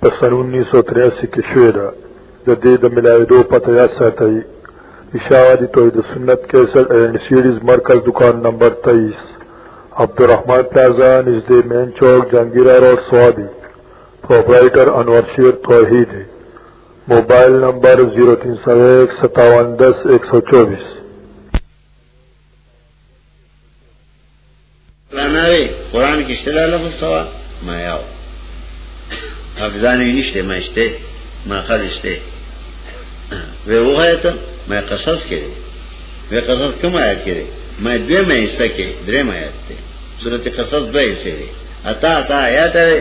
په سن 1983 کې شوې ده د دې د ملاویدو پته یاد ساتئ اشاعتی توحید سنت کیسر اینڈ سیریز مرکز دکان نمبر 23 عبدالرحمن پلازا نزد مین چوک جہانگیرہ روڈ سوابی پروپرائٹر انور شیر توحید موبائل نمبر 03015710124 لاناوی قرآن کې شته دا لفظ سوا ما یاو افزان یې نشته ما شته ما خل شته وی وغه ته ما قصص کړي وی قصص کوم آیت کړي ما دوی مې حصہ کې درې ما آیت ته سورته قصص دوی حصے دي اتا اتا آیات لري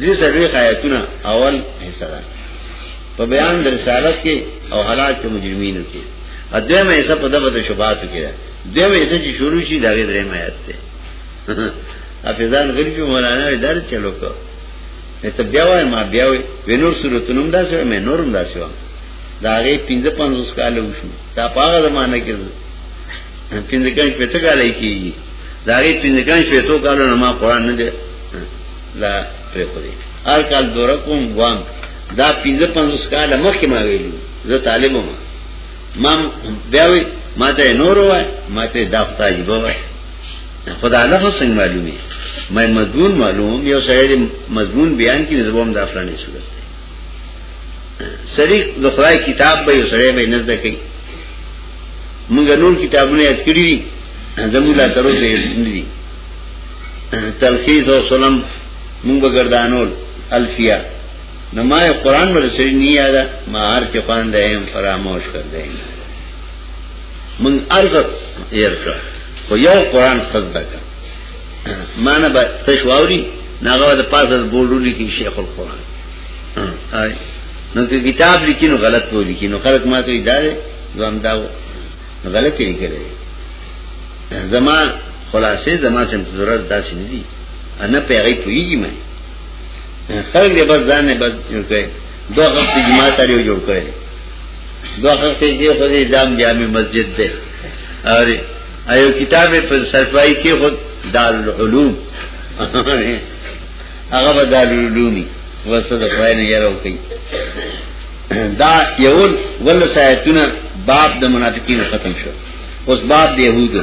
دې سړي آیاتونه اول حصہ ده په بیان د رسالت کې او حالات مجرمینو کې ادمه ایسا په دغه شوبات کې دیو ایسا چی شروع شی داغی درم آیت تے حافظان غریب جو مولانا وی دار چلو کو ایتا بیاوائی ما بیاوائی وی نور صورتنم دا سوا میں نورم دا سوا داغی پینزہ پانزوس کالا وشو تا پاغا زمانہ کی پینزہ کنش پیتا کالا ہی کی جی داغی پینزہ کنش پیتو کالا نما قرآن ندے لا پرے خودی هر کال دورا کوم وام دا پینزہ پانزوس کالا مخی ما ویلو زه طالبو ما ما بیاوی ما ته نور وای ما ته دا خدای دی وای خدا لفظ څنګه معلومي مې مضمون معلوم یو سړی مضمون بیان کړي زبوم د افلانې صورت سری د خدای کتاب به یو سړی به نزد کوي موږ نور کتابونه یاد کړی دي زمولا تر اوسه یې دي تلخیص او سلام موږ ګردانول الفیه نو ما قرآن بر سری نی یادا ما هر چه قرآن دائم فراموش کر دائم من عرض ایر کر خو یو قرآن خزد کر مانا با تشواوری ناغا دا پاس از بولو لیکی شیخ القرآن آئی نو که کتاب لیکی نو غلط پو لیکی نو خلق ما تو اداره دو هم داو نو غلط یې کړی زما خلاصې زما سم ضرورت داسې نه دي انا پیغی پویږي مې خلق دې بس ځان نه بس کوي دوه خلک جماعت لري جوړ کړي دوه خلک چې خو دې دام جامع مسجد ده اور ایو کتاب په سرپای کې خود دار العلوم هغه به دار العلومي وسه د خدای نه یره وکي دا یو ول سایتونه باب د منافقین ختم شو اوس باب د يهودو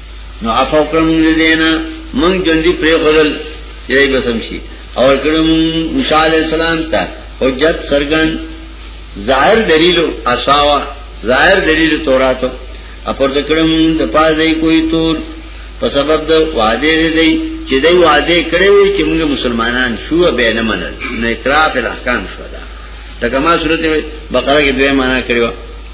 نو عفو کړم دې دینا مونږ جندي پرې خدل یې بسم شي او کړم موسی علی السلام ته حجت سرګن ظاهر دلیل اساوا ظاهر دلیل توراتو اپر دکړم د پازې کوئی تور په سبب د وعده دی چې دی وعده کړی وي چې موږ مسلمانان شو به نه منل نه اعتراف الاحکام شو دا دا کما صورت بقره کې دوه معنا کړو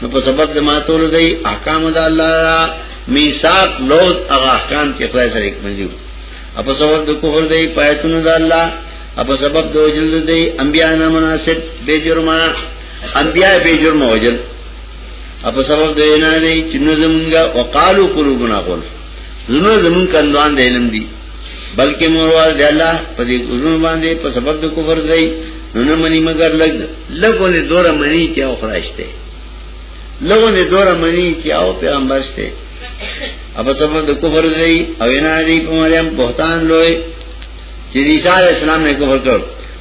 نو په سبب د ماتولو دی احکام د الله را میثاق لوز هغه احکام چې خدای سره یک منځو په سبب د کفر دی پایتونو د الله په سبب د وجل دی انبیا نه مناسب به جرمه انبیا به جرمه وجل په سبب د نه دی چې نو زمونږه وقالو قلوبنا قول زمونږ زمونږ کندوان د علم دی بلکې موروال دی الله په دې ګورن باندې په سبب د کفر دی نو نه مني مگر لګ لګونه دوره مني چې او خراشته لګونه دوره مني چې او پیغمبر شته اب ته په کفر دی او نه دی په مریم بهتان لوی چې عیسی علی السلام نه کفر کړ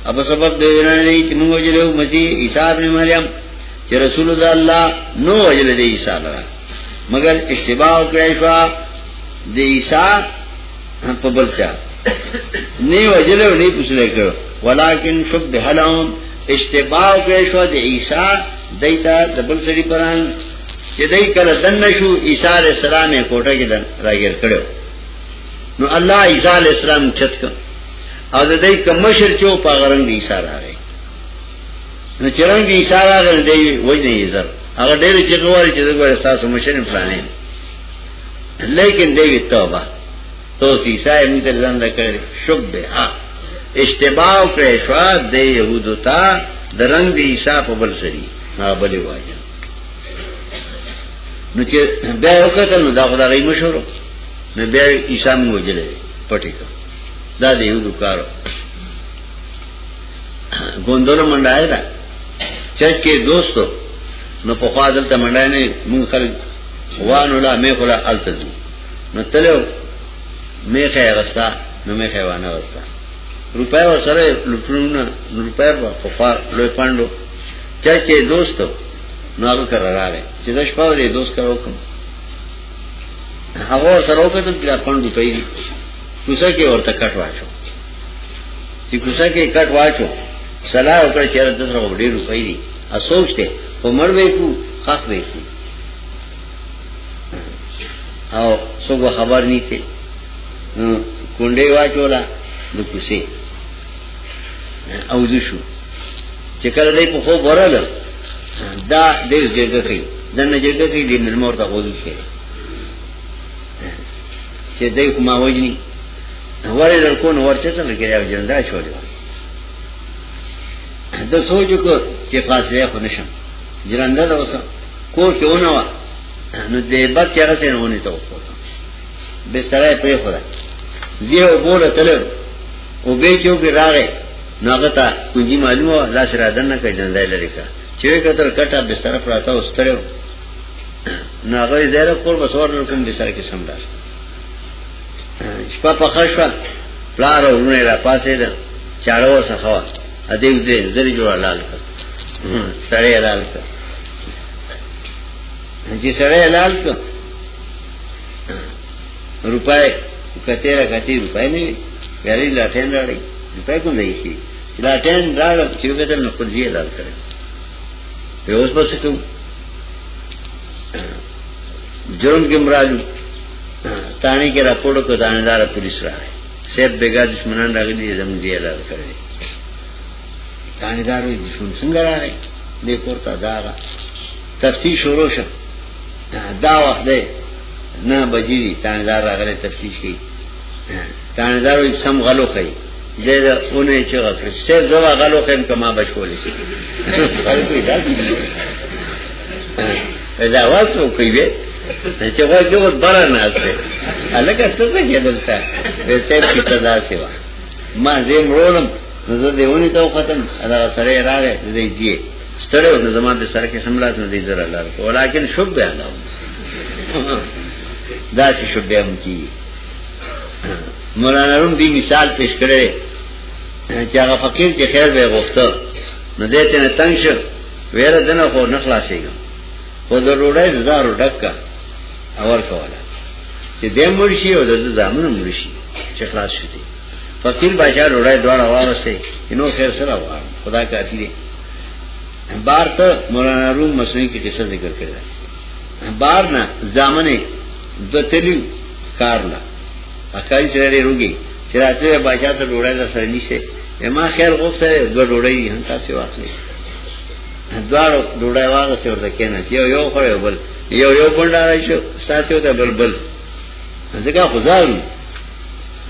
اب سبب دی نه دی چې موږ جوړو مسیح عیسی ابن مریم چې رسول الله نو وجل دی عیسی الله مگر اشتباه وکړای شو د عیسی په بلچا نه وجل او نه پوښتنه کړو ولکن شبه لهم اشتباه وکړای شو د عیسی دایته د بل سری پران چې دای کله دن شو عیسی علیہ السلام یې کوټه کې دن راګر کړو نو الله عیسی علیہ السلام چت کړ او د دې کمشر چو په غرنګ عیسی راغی نو چرنګ دی اشاره غل دی وجنه یې زر هغه ډېر چې غواړي چې دغه تاسو مشرین پلانې لیکن دی توبه تو سیسا یې موږ ته ځان لکړ شوب به ها اشتباه کړې شو د يهودو ته د رنگ دی عیسی په بل سری هغه بلې وایي نو چې بیا یو کتل نو دا خدای مشهور نو بیا عیسی موږ جلې پټی دا د یهودو کارو ګوندونو منډای دا چک کې دوستو نو په خوا دلته منډای نه مونږ خلک وانه لا مې خلا الته دي نو تلو مې خې غستا نو مې خې وانه غستا روپای ور سره لټونه روپای په خوا لوی پاندو چا کې دوستو نو هغه کر راغی چې د شپه ورې دوست کرو کوم هغه سره وکړم چې پاندو پیری کوڅه کې ورته کټ واچو چې کوڅه کې کټ واچو صلاح وکړه چې راته سره وړي روپۍ دي ا سوچته په مړ وېکو خخ وېکو او څوګه خبر نيته کونډې واچولا د کوڅه او د شو چې کله دې په خو ورل دا دې جګه کوي دنه جګه کوي دې ملمور ته غوږی کوي چې دای کوم وجنی ورې لړکو نو ورته ته لګیا و جندا شوړو د سوچو کو چې فاصله خو نشم جرنده دا وسه کور کې ونه وا نو دې بد چیرې ته ونه ته وکړه بسترې پرې خدا زیه وګوره تل او به چې وګ راغې نو هغه ته کوجی معلومه لاس را دنه کوي جندا لري کا چې کتر کټه بستر پراته او ستره نو هغه زیره کور بس ورنل کوم به سره کې سم داس شپه په خښه پلار ورونه را پاسې ده چاړه ور څخه وا ا دې دې زری جوړ لال کړ سړی لال کړ چې سړی لال کړ روپای کته را کته روپای نه ویلې لاټین راړي روپای کوم دی شي لاټین راړ چې وګټل نو خپل یې لال کړ په اوس پسې کوم جرم کې مرالو تانی کې راپورټ کو دانیدار پولیس راغی سیب بیګا دشمنان راغلي زموږ دی لار کړی دانیدار وی دشمن څنګه راغی دې پورته داغه تفتیش شروع شو دا وخت دی نه بجی دانیدار راغلی تفتیش کوي تانه دا وي سم غلو کوي زه دا اونې چې غفر سه زو غلو کوم کما بشولې شي خلکو دا دي دا واسو کوي چې غوږ دې وځ بار نه استه الګا څه څه کېدلته به سه چې تدا سیوا ما زه مرولم نو زه دې ونی ته ختم دا سره راغې دې دې ستړې نو زما په سر کې سملات نه دې زره لار ولیکن شوب بیان دا چې شوب بیان کی مولانا روم دی مثال پیش کړی چې هغه فقیر چې خیر به غوښته نو دې ته نه تنگ شو ویره دنه خو نه خلاصېږم خو د روړې زارو ډکا اور کوله چې دې مرشي او د زامن مرشي چې خلاص شي فقیر بچا روړې دواړه وارسته نو خیر سره وار خدا کافي دی بار ته مولانا روم مسلمان کی قصه ذکر کړی بار نه ځامنه دوتلی کار لا اخای سره روګي چې راته بچا سره ډوړای در سره نشته ما خیر غوښته دوه ډوړی هم تاسو واخلي دوارو ډوړای واغه سره ورته کېنه یو یو خړې بل یو یو بندارای شو ساتیو ته بل بل ځکه خدای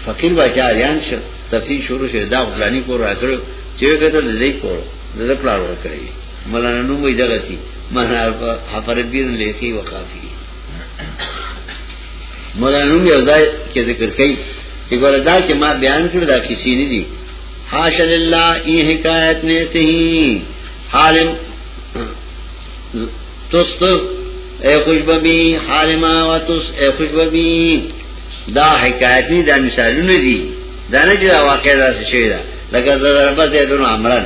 فقیر بچا یان شو تفصیل شروع شو دا غلانی کو راکړو چې کته دې کو دې پلان ورکړي مولانا نوم وی دغه سی معنا حفر الدین لیکي وقافي مولانا نوم یو ځای کې ذکر کړي چې ګوره دا چې ما بیان کړو دا کسی نه دي حاش لله ای حکایت نه سي حالم تست اے خوشببی حالما و تس اے خوشببی دا حکایت نه دا مثالونه دي دا نه چې دا واقعا دا څه شي دا لکه ضربت یې دونو امرن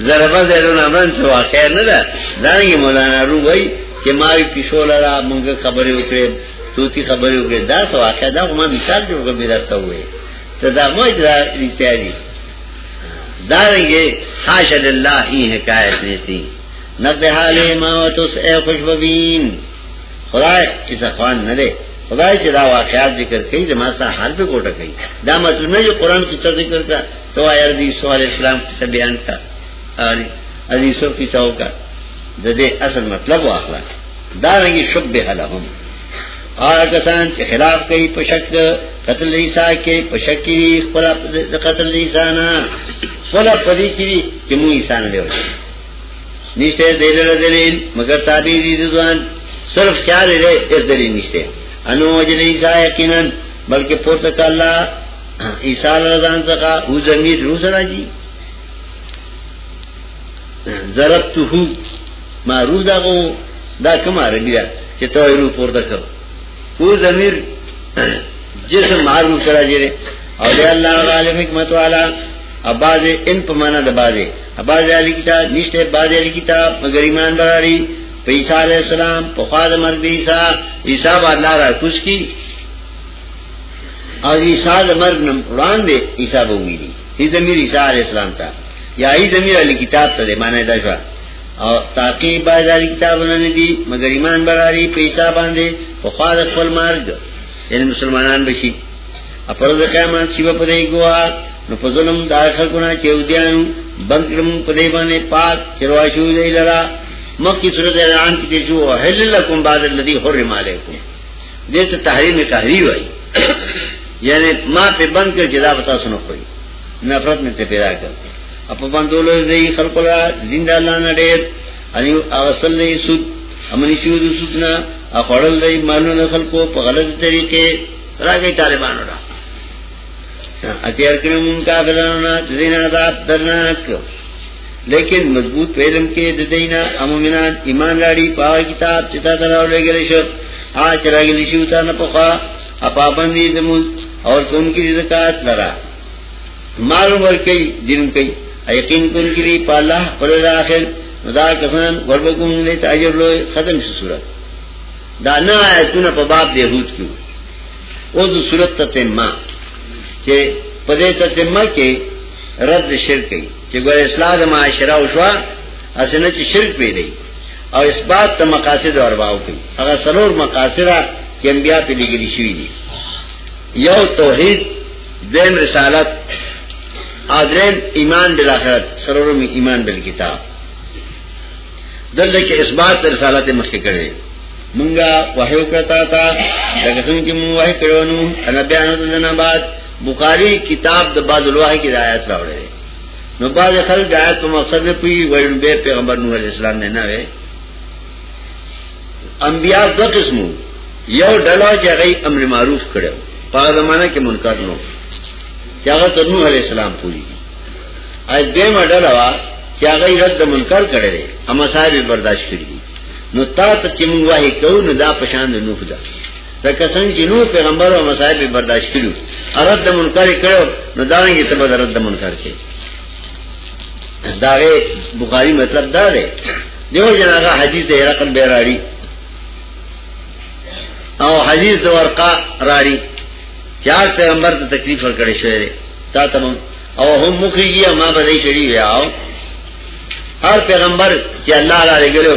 ضربه زیرون امرن چې واقع نه ده دانګي مولانا رو وای چې ما یو کیشو لرا مونږ خبرې وکړې توتی خبرې وکړې دا څه واقع ده ما مثال جوړ کړم درته وې ته دا مو دا اړتیاري دانګي حاشا لله هی حکایت نه تي نبه حاله ما وتس اے خوشبین خدای چې ځوان نه ده خدای چې دا واقعات ذکر کوي زموږ ته حال به کوټه کوي دا مطلب نه چې قران کې څه ذکر کړه تو آیا دی سوال اسلام کی سب بیان کا آری ازی سو کی سو کا زده اصل مطلب و اخلا دارنگی شب بحلا ہم آیا کسان چه خلاف کئی پشک قتل عیسیٰ کے پشک کی دی خلا قتل عیسیٰ نا خلا پدی کی دی چه مو عیسیٰ نا دیو جائے نشتے دیل دلیل مگر تابی دی دوان صرف خیال رہے اس دلیل نشتے انو وجل عیسیٰ یقینا بلکہ پورتک اللہ عیسی رضان څخه او زمير روز راځي ضربته ما روز دغه دا کوم عربی ده چې ته یې رو پورته کړ او زمير جسم معروف سره جره او دی الله غالب حکمت والا اباز ان په معنا د بازه اباز علی کتاب نشته باز علی کتاب مگر ایمان براری په عیسی علی السلام په خاله مرګ عیسی عیسی باندې را کوس کی او عیسی د مرګ نم قران دی عیسی به وی دی هی زمیر عیسی علی السلام ته یا هی زمیر علی کتاب ته دی معنی دا شو او تاقی بازار کتابونه نه دی مگر ایمان براری په عیسی باندې په خاص خپل مرګ یعنی مسلمانان بشي افرض قیامت چې په دې ګوا نو په ظلم دا خلقونه چې ودیانو بنکرم په دې باندې پات چرواشو دی لرا مکه سورۃ اعلان کې شو هل لکم بعد الذی حرم علیکم دې ته تحریم قهری وای یعنی ما په بند کې جدا بتا سنو کوي نفرت مې ته پیدا کړ په باندولو دې خلق لا زنده الله نه ډېر انیو اوصل نه سود امنی شو د سودنا اخړل دې مانو نه خلقو په غلط طریقې راګي طالبانو را اتیار کړم کافرانو نه دین عذاب درناک لیکن مضبوط علم کې د دینه امومنان ایمان راړي په کتاب چې تا دراو لګل شو آ چې راګل شو تا نه پخا اپا باندې د مو او کوم کې زکات لرا مال ور کوي دین کوي یقین کوم کې په الله پر اخر دا کسان وربګون له تاجر لوی ختم شو صورت دا نه آیتونه په باب دی هوت کیو او د صورت ته ما چې په دې ته ما کې رد شرک کوي چې ګور اصلاح د معاشره او شوا اسنه چې شرک پیری او اثبات ته مقاصد او ارباو کوي هغه سلور مقاصد چې انبیا په لګري شوی دي یو توحید دیم رسالت ادرین ایمان بالاخره سلور ایمان بالکتاب دلته کې اثبات رسالت مخکې کړي مونږه وحیو کړتا تا دغه څنګه چې مونږ وحی کړو نو ان بیان د جنابات بخاری کتاب د بعد الوحی کې آیات راوړی نو بعد خلک د آیات په مقصد نه پوي وایي به پیغمبر نوح علیہ السلام نه نه وي انبیاء دو قسمو یو ډلا چې غي امر معروف کړو په زمانہ کې منکر نو چې هغه ته نوح علیہ السلام پوری اې دې مډلا وا چې هغه رد منکر کړي اما صاحب برداشت کړی نو تا ته چې موږ وایي کوو نو دا پشان نه نوح ده لکه څنګه چې نو پیغمبر او مصاحب برداشت کړو رد منکر کړو نو دا رنګ ته به رد منکر کړي داغه بخاری مطلب دا دی دیو جناغه حدیث هرقل بیراړي او حدیث د ورقا راړي چار پیغمبر ته تکلیف ورکړی شوی دی تا تم او هم مخیږي ما به شری ویاو هر پیغمبر چې الله تعالی لګلو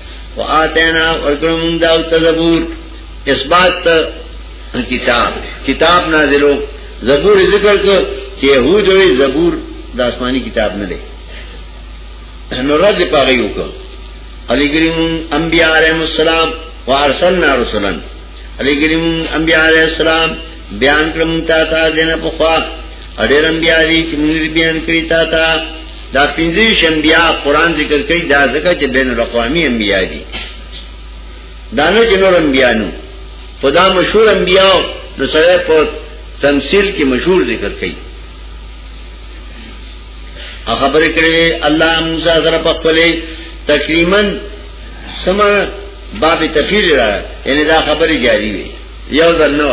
وآتینا ورکړو موږ دا او تزبور اثبات کتاب کتاب نازلو زبور ذکر کو چې يهود وي زبور د آسماني کتاب نه دی نو رد پاره یو کو علی کریم انبیاء علیهم السلام وارسلنا رسلا علی کریم انبیاء علیهم السلام بیان کړم تا تا دینه په خوا اډیر انبیاء دي چې موږ بیان کړی تا تا دا پنځه شنبیا قران ذکر کوي دا ځکه چې بین الاقوامی انبیاء دي دانو چې نور انبیاء نو په دا مشهور انبیاء نو سره په تمثيل کې مشهور ذکر کوي خبرې کړې الله موسی سره په خپلې تقریبا سم باب تفیر را یعنی دا خبرې جاری وي یو ځل نو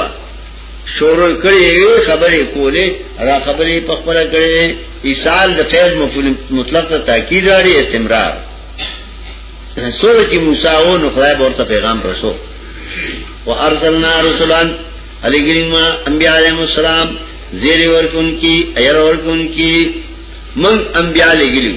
شروع کړي خبرې کولې را خبرې په خپل کړي ایصال د فعل مفعول مطلق ته تاکید لري استمرار سوره چې موسی او نو خدای ورته پیغام رسو وارسلنا رسلا علیګریم انبیاء علیهم السلام زیر ورکون کی ایر ورکون کی من انبیاء لګلیو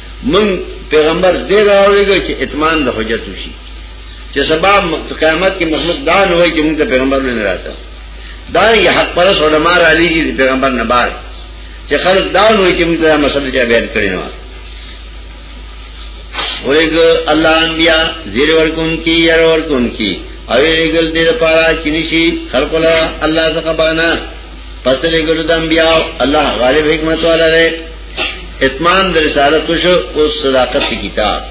من پیغمبر دې راوړیږي چې اتمان د حجت وشي چې سبا قیامت کې مخلوق دا نه وایي چې موږ ته پیغمبر نه راته دا یې حق پر سره مار علی دې پیغمبر نه بار چې خلک دا نه وایي چې موږ ته مسله چا بیان کړی نه ورګ الله انبیاء زیر ورکون کی ير ورکون کی او ریګل دې لپاره چې نشي خلق له الله څخه باندې پس ریګل د انبیاء الله غالب حکمت والا دی اتمام در رسالت شو اوس صداقت کی کتاب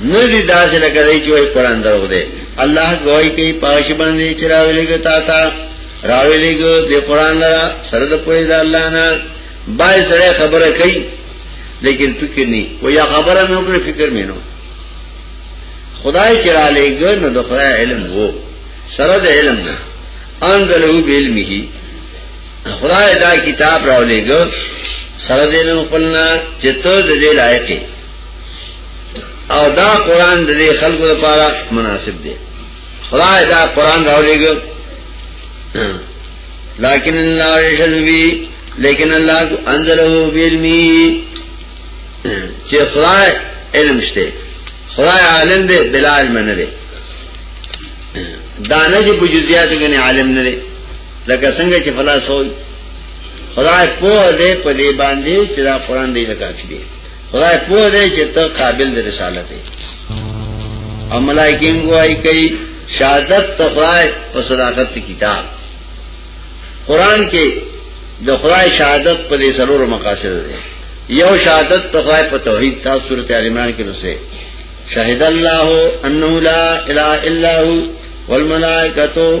نه دي داسې لکه دی چې وای قران درو دی الله گواہی کوي پاش باندې چې راولېګ تا تا راولېګ د قران لرا سره د پوهې د الله نه بای سره خبره کوي لیکن فکر نه و یا خبره مې وکړه فکر مې نه خدای چې را لېګ نو د خدای علم وو سره د علم نه انزله به علمه خدای دا کتاب راو لے گو سر دینو قلنا چتو دے لائقی او دا قرآن دے خلق دا پارا مناسب دے خدای دا قرآن راو لے گو لیکن اللہ رشد بھی لیکن اللہ کو انزلہو بیلمی چی خدای علم شتے خدای عالم دے بلا علم ندے دانه چې په جزئیاتو کې عالم نه دی لکه څنګه چې فلسفه خدای په دې په دې باندې چې دا قران دې زکات دی خدای په دې چې ته قابل د رسالت یې او ملائکه موای کوي شهادت تخای په صداقت کتاب قران کې د خدای شهادت په دې سرور مقاصد دی یو شهادت تخای په توحید تاسو سورته ال عمران کې رسې شهد الله انه لا اله الا هو والملائکه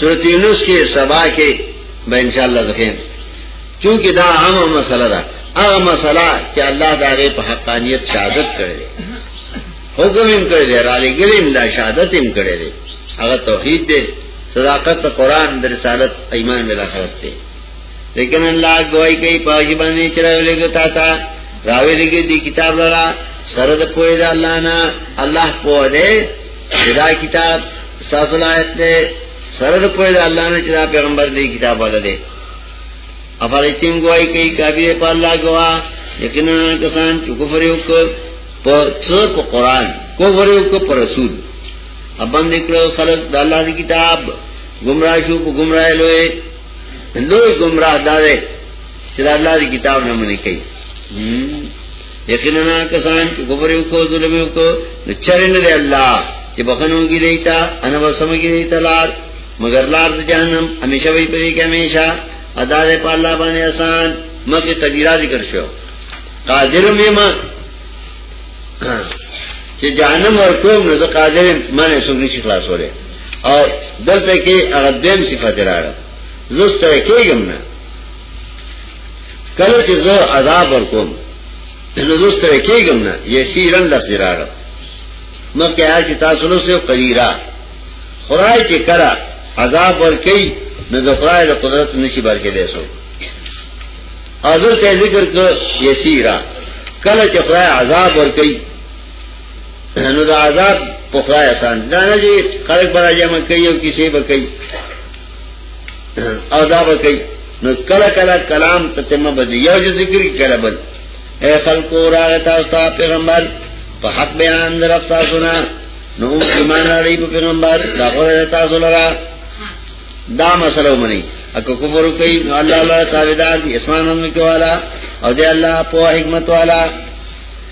سورت یونس کې سبا کې به ان شاء الله ځخیم چونکه دا عامه مسله ده هغه مسله چې الله دا غي په حقانيت شهادت کړي حکم هم کړی دی را لګل هم لا شهادت هم کړی دی هغه توحید دی صداقت قرآن در رسالت ایمان بلا خلق دی لیکن الله گواہی کوي پاجي باندې چرای لګو تا تا راوي لګي دی کتاب لرا سره د پوهه د الله نه الله پوهه دی دا کتاب تاسو نه آیت ده سره د پوهه د الله نه چې دا پیغمبر دی کتاب ولا دی افارستین گواہی کوي کافی په الله گوا یقینا کسان چې کفر یو کو په څو په قران کفر یو کو پر رسول ابن نکړو خلق د الله دی کتاب گمراه شو په گمراه لوی لوی گمراه دار چې الله دی کتاب نه منې کوي یقینا کسان چې کفر یو کو ظلم یو کو نو چرنه دی الله چې بخنو کې دیتا انا وسمه کې دیتا لار مگر لار د جهنم همیشه وي پرې کې همیشه ادا دې په الله باندې آسان مکه تجیرا ذکر شو قادر مې ما چې جهنم ورکوم نو زه قادر مې څنګه نشي خلاصوله او دلته کې هغه دیم صفات راغله زسته کېږم نه کله چې زه عذاب ورکوم نو دوست سره کېږم نه یسیرن لفظ راغله مکه آیا چې تاسو له سه قلیرا خدای چې کرا عذاب ورکي نو د خدای له قدرت نشي برکې دی سو حاضر ته ذکر کو یسیرا کله چې خدای عذاب ورکي نو د عذاب په خدای آسان دا نه چې خلک برا جمع کوي او کیسې به کوي او دا به کوي نو کله کله کلام تتمه بده یو جو ذکر کړه بل اے خلقو راغ تاسو پیغمبر په حق بیان در تاسو نه نو ایمان لري په پیغمبر دا غوړه تاسو لرا دا مسله ومني اکو کفر کوي الله الله تعالی دا اسمان نن کې والا او دې الله په حکمت والا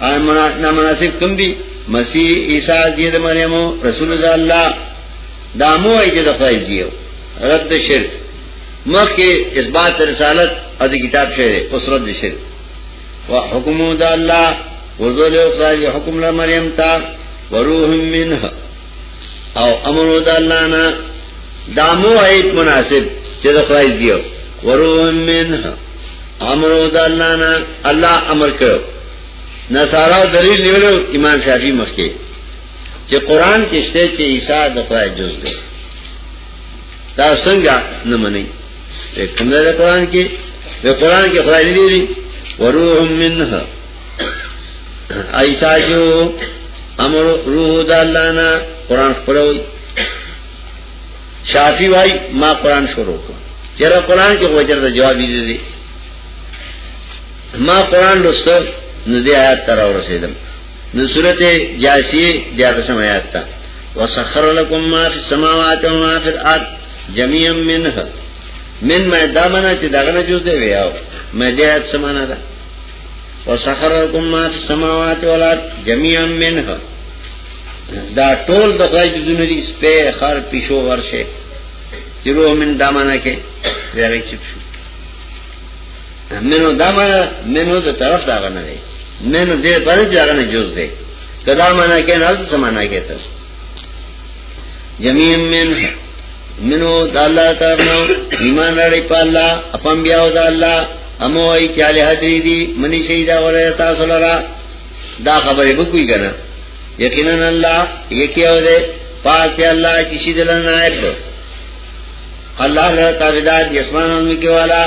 نا مناسب کم دی مسیح عیسیٰ دید مریمو رسول دا اللہ دامو ای جد خواهی دیو رد شرک مخ کے اس بات رسالت ادی کتاب شعر اس رد شرک و حکمو دا اللہ وزول اقراج حکم لمریم تا وروح منہ او امرو دا اللہ نا دامو ایت مناسب جد خواهی دیو وروح منہ امرو د الله نه الله امر کړو نصارا دلیل نیولو امام شافعی مخکې چې قران کې شته چې عیسی د خدای جز دی دا څنګه نه مني کومه د قران کې د قران کې خدای دی دی وروح منها عیسی جو امر روح د الله نه قران خپلوي شافی وای ما قران شروع کړ چیرې قران کې وجر د جواب یې دي ما قران لوستو نو دې آیات تر ورسېدم نو سورته جاسیه د اتم آیات ته وسخر لكم ما في السماوات وما في الارض جميعا منه من ما دامنه چې دغه نه جز دی ویاو مې دې آیات سمانه ده وسخر لكم ما في السماوات والارض جميعا منها دا ټول د غیب دونه دي سپه خر پښو ورشه چیرو من دمانه کې ورای چپ شو منو دمانه منو د طرف دا غنه دی منو دې پر ځای غنه جوز دی کدا مانا کې نه څه مانا کې ته جميع من منو د الله تعالی ایمان لري په الله اپم بیا او د الله امو ای چاله حدی دی منی شیدا ولا تاسو لرا دا خبره به کوی کنه یقینا الله یکی او ده پاک الله چې شي دلن نائب الله له تابعدار یسمانو مکی والا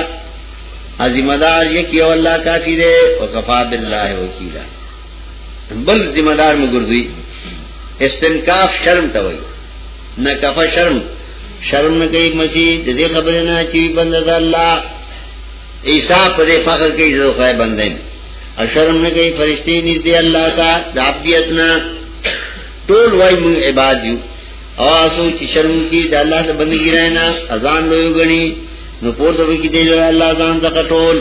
عظیم دار یکی او الله کافی ده او کفا بالله وکیلا بل ذمہ دار مو ګرځوي استنکاف شرم ته وایي نه کفا شرم شرم نه کوي مسیح د دې خبره نه چې بنده د الله عیسی په دې فخر کوي زه خو بنده نه شرم نه کوي فرشتي نږدې الله ته د عبادت نه ټول وای مون عبادت یو او اسو چې شرم کی د الله ته بندګی رانه اذان لوی غني نو پورته وکي دی الله ځان ته ټول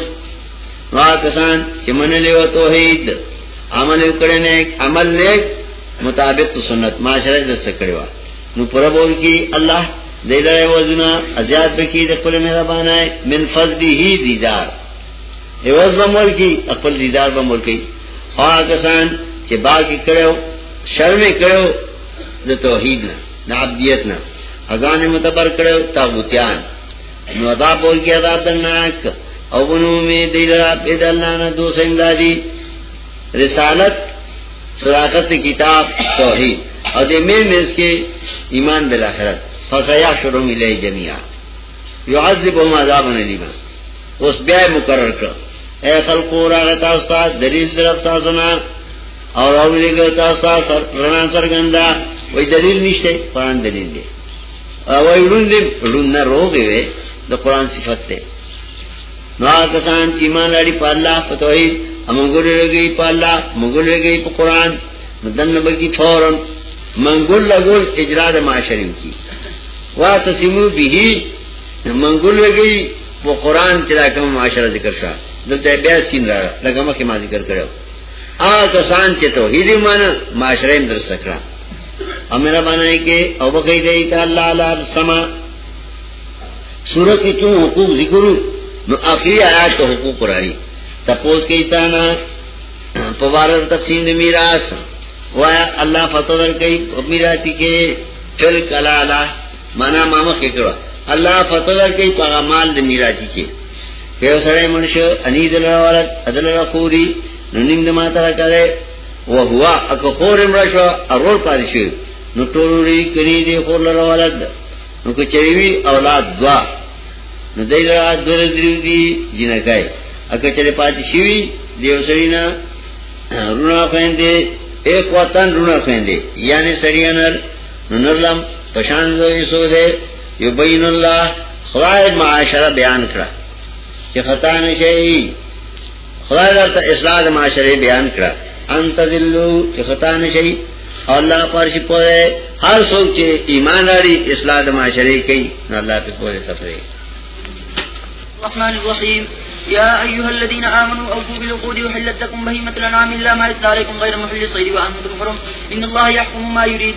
ما کسان چې منلې و توحید عمل وکړي نه عمل نه مطابق تو سنت معاشره دست کړي وا نو پر بول کی الله دې لای وزنا ازیات بکی د خپل مهربانه من فضله دیدار ایواز به مول کی خپل دیدار به مول کی ها کسان چې باقی کړو شرم کړو د توحید نه د عبدیت نه اذان متبر کړو تابوتیان نو دا بول کیا دا دناک او بنو می دیل را پید اللہ نا دو سندادی رسالت صداقت کتاب توحید او دے میں میز کے ایمان بالاخرت فسیا شروع ملے جمعیہ یعذبهم عذابا علیما اوس بیا مقرر کړ اے خلقو راغ تاسو ته دلیل طرف تاسو نه اور او لګ تاسو سره رڼا سرګندا وای دلیل نشته قرآن دلیل دی وای ړون دې ړون نه روغې وې د قران صفت ده نو هغه سان چې مان لري په الله په توحید امګورې لګي په الله مګورې لګي په قران مدن بګي فورن منګول لګول اجرا د معاشرین کی وا تسمو به منګول لګي په قران کې دا کوم معاشره ذکر شوه دلته بیا سین را لګمه کې ما ذکر کړو آ کسان چې توحید مان معاشره درس کړه امر باندې کې او بګی دی ته الله لار سما سورته کې حقوق ذکر نو اخري آیات ته حقوق راځي تپوس کې تا نه په واره تقسیم د میراث وایا الله فتو در کوي میراث کې فل کلالا معنا ما مخ کړو الله فتو در کوي په مال د میراث کې یو سره منشه انید لرا ولد ادل لرا خوري نو نیم د ما تر کړه او هوا اکه خور امرا شو ارور پاتې شي نو ټول لري کړي دي خور لره ولد نو که چوي اولاد دوا نو دای لا دور دریو دي جنکای اکه چلے پاتې شي دیو سرینا رونا خويندې ایک وطن رونا خويندې یعنی سړیانر نو نرلم پشان زوی سو دے یبین الله خدای معاشره بیان کړه چې خطا نشي خدای درته اصلاح د معاشره بیان کړه انت ذلو چې خطا نشي او الله پر شي په هر څوک چې ایمان لري اصلاح د معاشره کوي نو الله په پوهه تفریح الرحمن الرحیم يا أيها الذين آمنوا أوفوا بالعقود وحلت لكم بهيمة الأنعام إلا ما يتلى عليكم غير محل الصيد وأنتم حرم إن الله يحكم ما يريد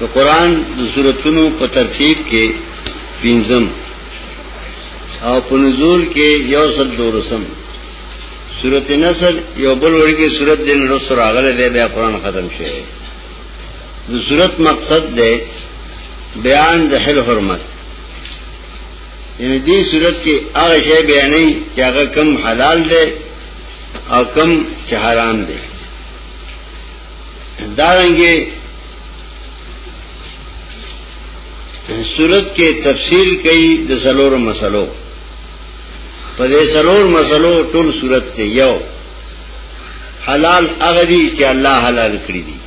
د قران د سوراتونو په ترتیب کې پنځم او په نزول کې یو سل دورسم سورت نصر یو بل وړي کې سورت دین رسو راغله دی بیا قران ختم شي د سورت مقصد دی بیان د حل حرمت یعنی دې سورت کې هغه شی بیانې چې هغه کم حلال دی او کم چې حرام دی دارنګه صورت کې تفصیل کوي د سلور مسلو په دې سلور مسلو ټول صورت ته یو حلال هغه دي چې الله حلال کړی دي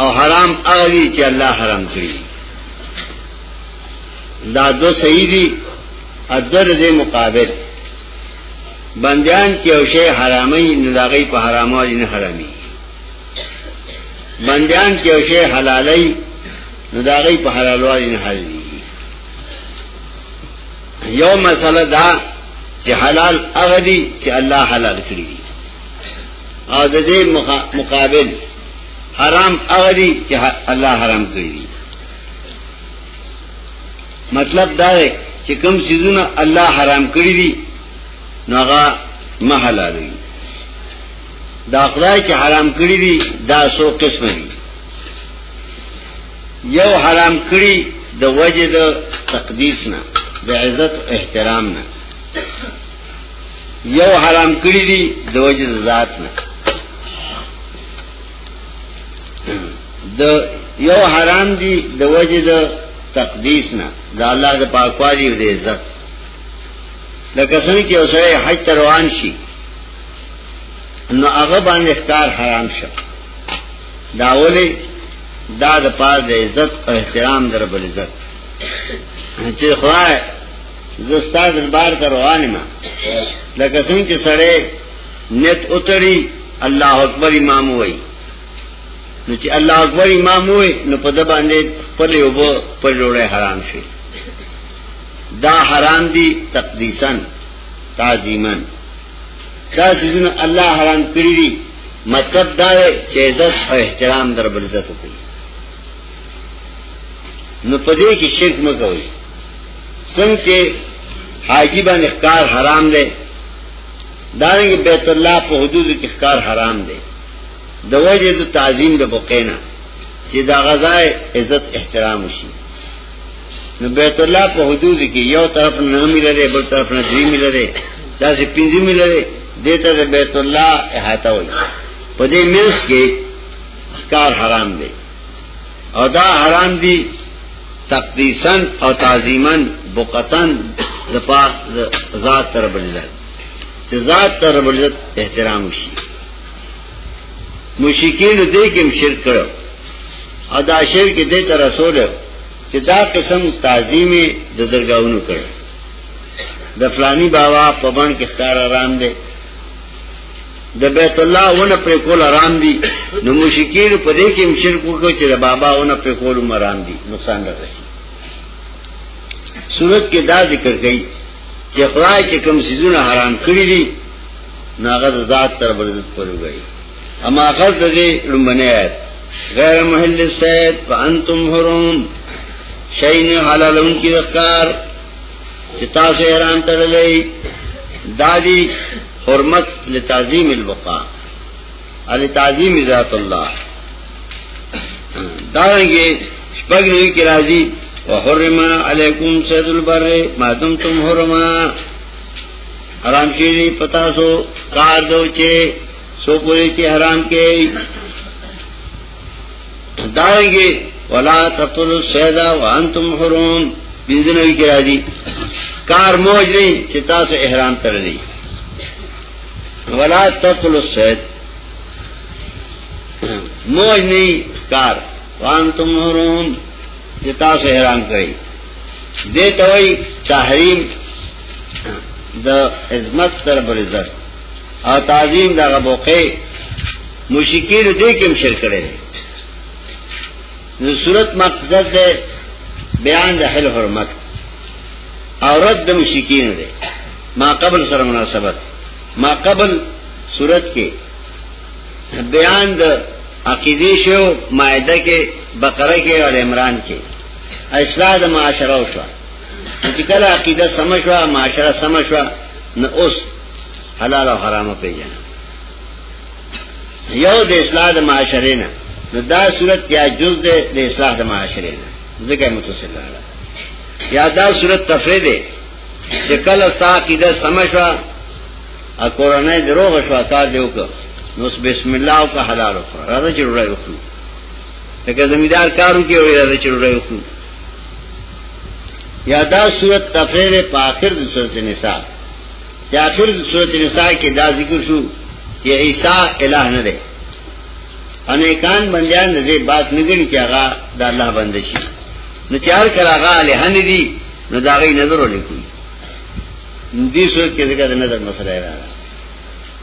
او حرام هغه دي چې الله حرام کړی دي دا دو صحیح دي ادر دې مقابل بندیان کې او شی حرامي نه داغي په حرامو دي نه حرامي بندیان کې او شی حلالي نه داغي په حلالو دي نه حلالي یو مسله دا چې حلال هغه دي چې الله حلال کړی دي او د دې مقابل حرام هغه دي چې الله حرام کړی دي مطلب دا دی چې کوم سيزونه الله حرام کړی دي نو هغه ما حلال دي دا خدای چې حرام کړی دي دا سو قسم دي یو حرام کړی د وجه د تقدیس نه د عزت او احترام نه یو حرام کړی دي د وجه ذات نه د یو حرام دی د وجه د تقدیس نه د الله د پاکوالي او د عزت لکه څنګه چې اوسره حج ته روان شي نو هغه باندې ښکار حرام شو دا ولې دا د پاره د عزت او احترام در بل عزت چې خدای زستا دربار ته روان ما لکه څنګه چې سړی نت اتړي الله اکبر امام وای نو چې الله اکبر امام وای نو په د باندې خپل یو په جوړه حرام شي دا حرام دي تقدیسا تعظیما دا ځینو الله حرام کړی دي مطلب دا چې عزت او احترام در بل عزت کوي نو پدې کې شرک مګوي څنګه حاجی باندې ښکار حرام دی دارنګ بیت الله په حدود کې ښکار حرام دی د وجه د تعظیم د بقینا چې دا غزای عزت احترام شي نو بیت الله په حدود کې یو طرف نه ملي لري بل طرف نه دی ملي لري دا چې پنځه ملي لري دته بیت الله احاطه وي په دې منځ کې ښکار حرام دی او دا حرام دي تقدیسا او تعظیما بقتن د پا ذات تر بلزت چې ذات تر بلزت احترام وشي مشکین دې کوم شرک کړو ادا شرک دې تر رسول چې دا قسم تعظیم د درگاہونو کړو د فلانی بابا په باندې ښکار آرام دی د بیت الله ونه پر کول آرام دي نو مشکین په دې کې مشرک وکړي چې د بابا ونه پر کول مرام دي نقصان راځي صورت کې دا ذکر کړي چې خدای چې کوم سيزونه حرام کړی دي ناغه ذات تر برزت پروږي اما اخذ دې لمنه غیر محل السید فانتم حرم شین حلالون کی ذکر چې تاسو حرام تړلې دادی حرمت لتعظیم البقاء علی تعظیم ذات الله دارنګه شپږ نوی کې راځي وحرم علیکم سید البر ما دمتم حرما حرام شي پتا سو کار دوچه سو پوری چې حرام کې دارنګي ولا تقتل السيد وانتم حرم بنځنه وی کرا دي کار موج نه چې تاسو احرام تړلې ولا تقتل السيد موج نه کار وانتم حرم چې تاسو احرام کړی دې توي تحریم د عظمت تر بر عزت او تعظیم دغه بوقه مشکین دې کوم شر کړي نو صورت مقصد ده بیان د حل حرمت او رد د مشکین ده ما قبل سره مناسبت ما قبل صورت کې بیان د عقیده شو مائده کې بقره کې او عمران کې اصلاح د معاشره او شو چې کله عقیده سم شو معاشره سم شو نو اوس حلال او حرام پیژنه یو د اصلاح د معاشره نه نو دا صورت یا جز ده د اصلاح د معاشره نه ځکه متصل راغله یا دا صورت تفرید ده چې کله ساقیده سمشوا ا کورنۍ دروغ شو کار دی وکړه نو بسم الله او که حلال وکړه راځه چې وړای وکړو ځکه زمیدار کارو کې وړای راځه چې وړای وکړو یا دا صورت تفرید په اخر د سورته نساء چې اخر سورۃ النساء کې دا ذکر شو چې عیسی الہ نه دی انیکان بندیان دې بات نه غني چې هغه د الله بند شي نو چار کړه هغه الہ نه دی نو دا غي نظر ولیکوي دې سورۃ کې ذکر نظر مسله راغله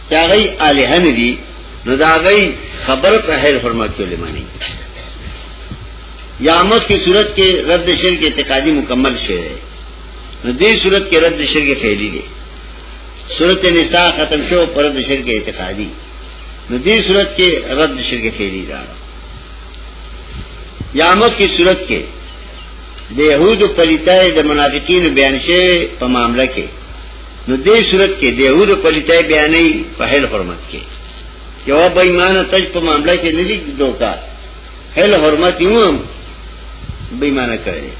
چې هغه الہ نه دی نو دا غي خبر په هر حرمت کې لمانی یا مخ کی صورت کې رد شرک اعتقادی مکمل شوه نو دې صورت کې رد شرک فعلی دی صورت نساء ختم شو پر رد شرک اعتقادي نو دې صورت کې رد شرک فعلی دا یا مخ کی صورت کې د يهودو پلیتای د منافقینو بیان شوی په معاملې کې نو دې صورت کې د يهودو پلیتای بیانې په هل حرمت کې یو بېمانه تج په معاملې کې نه لیک دوکا هل حرمت یو هم بې معنی کړی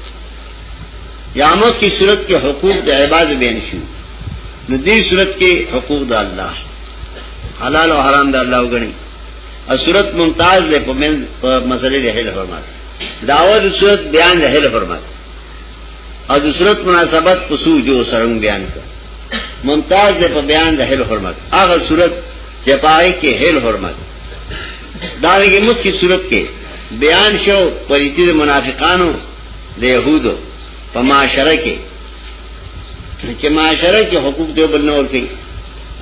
یا مخ کی صورت کې حقوق د عباد بیان شو نو دې صورت کې حقوق د الله حلال او حرام د الله وګڼي او صورت ممتاز له په من په مسلې د هل حرمت داوود صورت بیان د هل حرمت او د صورت مناسبت پسو جو سرون بیان کړ ممتاز له په بیان د هل حرمت هغه صورت چې پای کې هل حرمت دارنګه مت کی صورت کې بیان شو پریتی د منافقانو د يهودو په معاشره کې چې معاشره کې حقوق دی بل نور کوي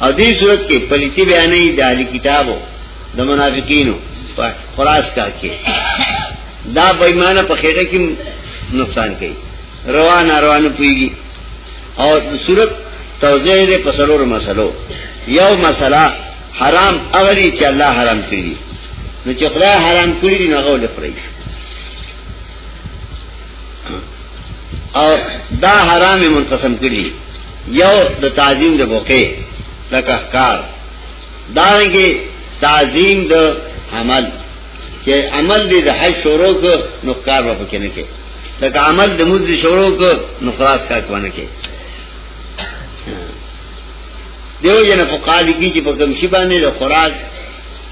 او دې صورت کې پریتی بیانې د اهل کتابو د منافقینو په خلاص کا کې دا بېمانه په خېټه کې نقصان کوي روان روان پیږي او د صورت توضیح دې په سلور مسلو یو مسله حرام هغه دي چې الله حرام کړی دي نو چې خدای حرام کړی دي نو هغه ولې خوري او دا حرام منقسم کړی یو د تعظیم د بوکه لکه ښکار دا رنګي تعظیم د عمل چې عمل دې د حج شروع کو نو ښکار و پکې نه کې لکه عمل د مزد شروع کو نو خلاص کا کوونه کې دیو جن فقال کی چې په کوم شی باندې د خوراک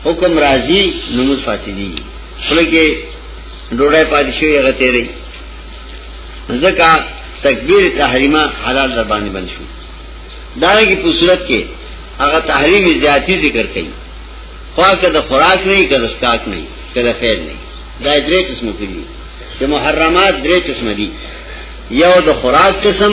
حکم راځي نو موږ فاسدي خلکه ډوړای پاتې شوی هغه تیرې ځکه تکبیر تحریمه حلال در باندې بند شو دا کی په صورت کې هغه تحریم زیاتی ذکر کړي خوا که د خوراک نه که د سکاک نه که د فعل نه دا درې قسم دي چې محرمات درې قسم دي یو د خوراک قسم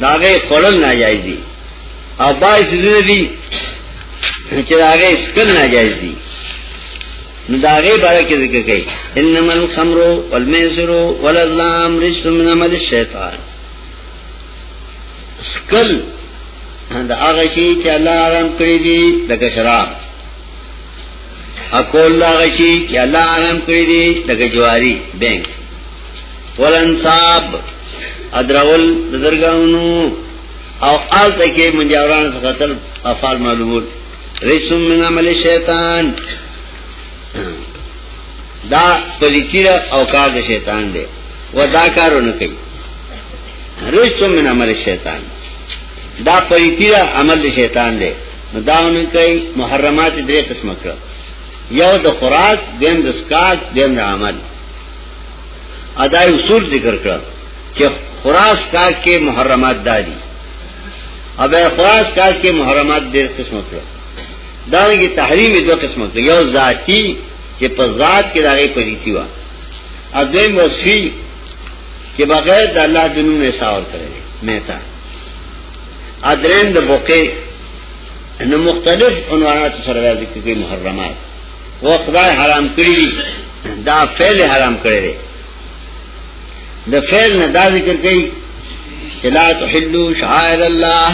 داغه خړل ناجایز دي او بای سيزونه دي چې داغه سکل ناجایز دي نو داغه باره کې ذکر کوي انما الخمر والميسر والازلام رجس من عمل الشیطان سکل دا هغه شی چې الله حرام کړی دی لکه شراب اکول دا هغه شی چې الله حرام کړی دی لکه جواری بینک ولنصاب ادرول د درګاونو او آل تکي منجوران څخه تل افعال معلومات رسم من عمل شیطان دا پلیتیر او کار د شیطان دی و دا کارو نه کوي رسم من عمل شیطان دا پلیتیر عمل د شیطان دی نو داونه کوي محرمات درې قسم کړو یو د خوراک دیم د سکاک دیم د عمل ادا اصول ذکر کړ چې خراس کا کې محرمات دادي اب خراس کا کې محرمات ډېر قسمه کړ دا یې تحریم دوه قسمه کړ یو ذاتی چې په ذات کې راغی پریتی و اځم وصفی چې بغیر د الله د نوم نه ساور کړی مهتا ادرین د بوکه نو مختلف عنوانات سره ذکر کوي محرمات او خدای حرام کړی دی دا فعل حرام کړی دی د فعل نه دا ذکر کړي چې لا تحلوا شعائر الله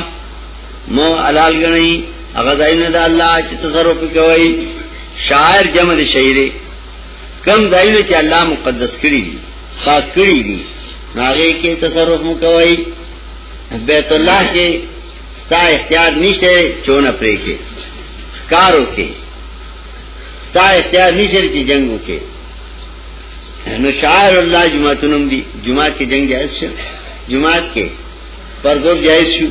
مو حلال غني هغه داینه د الله چې تصرف کوي شاعر جمع دي شاعري کم داینه چې الله مقدس کړی دي خاص کړی دي هغه کې تصرف مو کوي بیت الله کې ستا اختیار نشته چونه پرې کې کارو کې ستا اختیار نشر کی جنگو کے نو شعار اللہ جماعتنم دی جماعت کے جنگ جائز شو جماعت کے پردوب جائز شو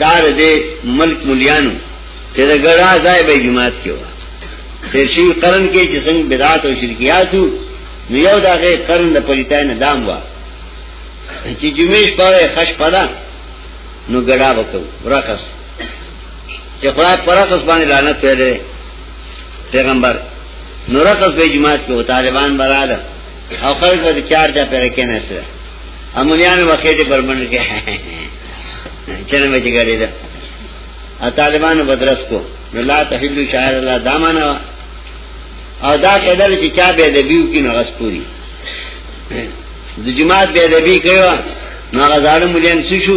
دار دے ملک ملیانو چې د ګړا ځای به جماعت کې و تیر شي قرن کې چې څنګه بدعات او شرکیات نو یو دغه قرن د پلیتای نه دام و چې جمعې شپه خش پدا نو ګړا وکړو راکس چې خدای پرقص باندې لعنت ویلې پیغمبر نورقص به جماعت کې طالبان براله او خلک به چار چا پر کې نه سره امونیان وخېټه پر باندې کې چنه به جګړې ده ا طالبانو بدرس کو نو لا تحل شاعر الله دامانا او دا کېدل چې چا به د بیو کې نو غس پوری د جماعت به د بی کړو نو غزاړو مليان شو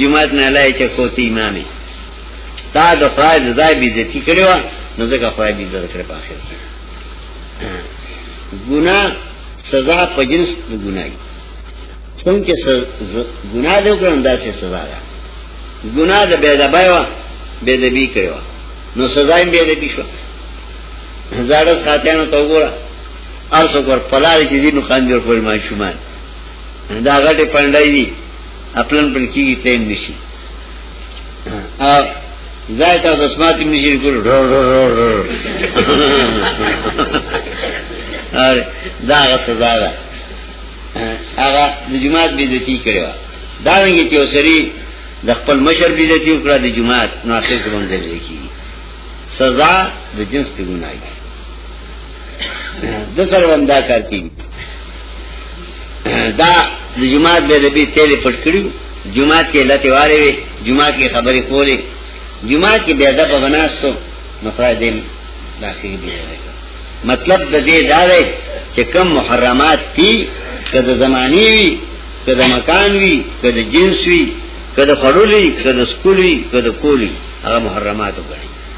جماعت نه لای چې کوته امام تا د خدای د ځای بیزتی کړو نو ځکه خدای بیزت کړ په اخر کې ګنا سزا په جنس د ګنای څنګه چې ګنا دې وکړم دا څه سزا ده ګنا د بے ادبای و بے ادبی کړو نو سزا یې بے ادبی شو زړه ساتیانو تو ګورا ارسو پر پلار چې دینو خان جوړ پر ما شومان دا غټه پندای دي خپلن پر کیږي تین نشي ا ځای ته د سمات نشي کول اره دا سزا ده هغه د جماعت بي دتی کړو دا رنګ چې وسري د خپل مشر بي دتی وکړه د جماعت نو اخر کې باندې کیږي سزا د جنس په ګناي دو سر هم دا کار کی دا د جماعت بے دبی تیل پٹ کریو جماعت کې لته والے وي جماعت کې خبرې کولې جماعت کې بے ادب بناستو مطلب دې داخلي دی مطلب د دې دا دی چې کم محرمات دي کده زمانی وي کده مکان وي کده جنس وي کده خړولې کده سکولې کده کولی هغه محرمات وګڼي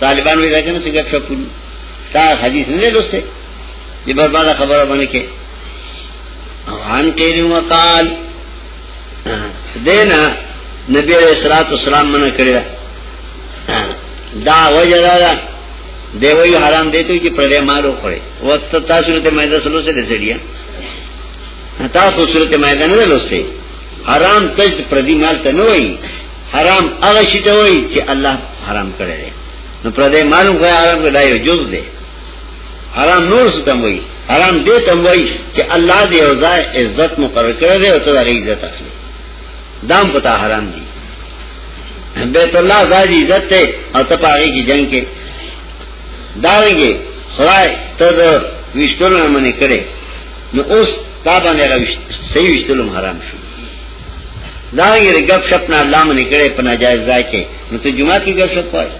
طالبان وی راکنه څنګه شپول تا حدیث نه لسته دې برباده خبره باندې کې عن قیل وقال دینا نبی علیہ الصلوۃ والسلام منع کړی دا وجه دا دی وی حرام دی ته چې پرې مالو خوري وخت تاسو ته مې د سلو سره ځړیا تاسو سره ته مې نه لوسته حرام تج پردی مال ته نه وای حرام هغه شی ته وای چې الله حرام کړی دی نو پر دې معلوم کوي حرام دا یو جز دی حرام نور څه تم وای حرام دې تم وای چې الله دې او ځای عزت مقرر کړی دی او ته دغه عزت اخلي دام پتا حرام دی بیت الله ځای عزت ته او ته پاره کی جنگ کې داوږي خدای ته د وشتلو نه منې کړي نو اوس دا باندې غوښتل سي وشتلو حرام شو دا یې غب شپ نه الله منې کړي په ناجایز ځای کې نو ته جمعه کې غب شپ وای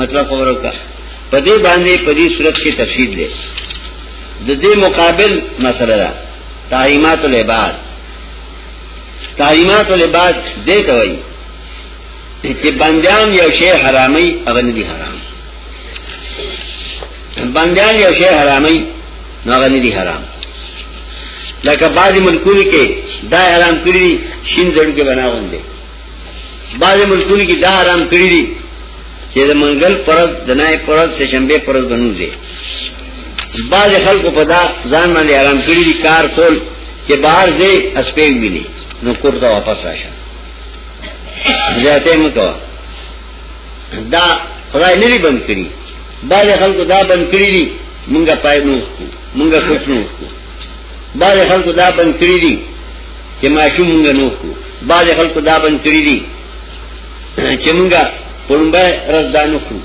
مطلب خبرو کا په دې باندې په دې صورت کې تفصیل دی د دې مقابل مسله ده تعلیمات العباد تعلیمات العباد دې ته وایي چې بندیان یو شی حرامي هغه نه دي حرام بندیان یو شی حرامي نو هغه نه دي حرام لکه بعضی ملکونو کې دا حرام کړی دي شین زړ کې بناون دي بعضی ملکونو کې دا حرام کړی دي چې د منګل پرد دنای پرد سه شنبه پرد بنوځي بعضی خلکو په دا ځان باندې حرام کړی دي کار ټول چې بهر دې اسپې ویني نو کوړه واپس راشه زیاته مکو دا خدای نه بند کړی بعض خلکو دا بند کړی دي مونږه پای نو مونږه کوټ نو بعض خلکو دا بند کړی دي چې ماشوم مونږه نو کو بعض خلکو دا بند کړی دي چې مونږه پړمبه رز دانو کو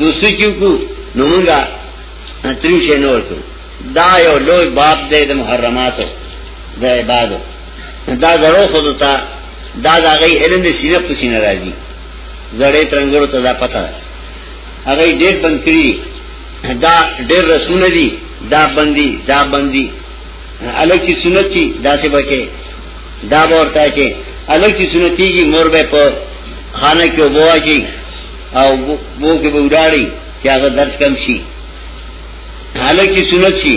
دوسری کیو کو نو مونږه تری شي نور کو دا یو لوی باب دی د محرماتو د عبادت دا زرو خود ته دا دا غي علم دې سینه په سینه راځي زړې ترنګورو ته دا پته هغه ډېر بند کړی دا ډېر رسونه دي دا بندي دا بندي الګ کی سنت کی دا څه بکه دا ورته کې الګ کی سنت کیږي مور به په خانه کې وبوا کی او وو کې به وډاړي چې هغه درد کم شي الګ کی سنت شي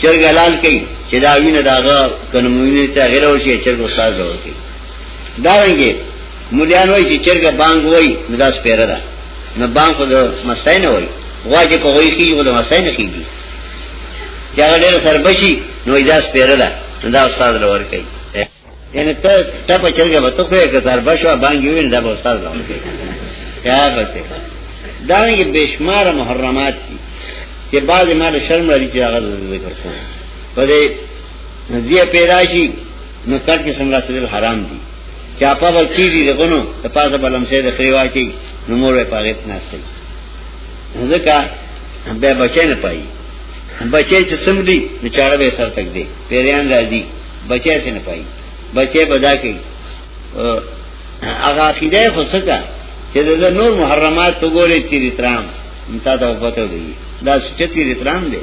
چرګ حلال کړي چې دا وینه داغه کنمونه ته غیر او شي چرګ استاد ورته دا رنګه مولان وای چې چرګ بانګ وای نو دا سپیره ده نو بانګ خو د مستای نه وای واجه په وای کیږي خو د مستای نه کیږي دا ډېر سربشي نو دا سپیره ده نو دا استاد لور کوي یعنی ته ته په چرګ به ته کوې که سربشو بانګ وین دا به استاد لور کوي یا به دا یې بشمار محرمات دي چې بعض مال شرم لري چې هغه ذکر کوم په دې نزیه پیدا شي نو کټ کې سمرا سجل حرام دي چاپا به کیږي دغونو ته پاسه بلم سي د خریوا کې نو مور په غیب ناشته ځکه به بچی نه پای بچی چې سم دي نو چاړه به سر تک دي پیران راځي بچی څه نه پای بچی بدا کوي هغه عقیده خو څنګه چې د نور محرمات وګوري تیر ترام متا ته وته دی دا سچتی ترام دی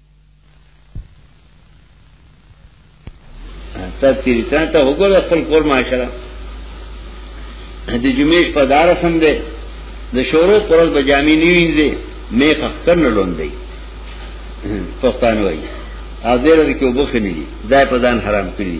تر تیری تر ته وګوره خپل کور معاشره د جمعې په دار سم ده د شورو پرز بجامی نیوینځي مې خختر نه لوندې پښتانه وایي او دې لري کې وبخني دا په ځان حرام کړی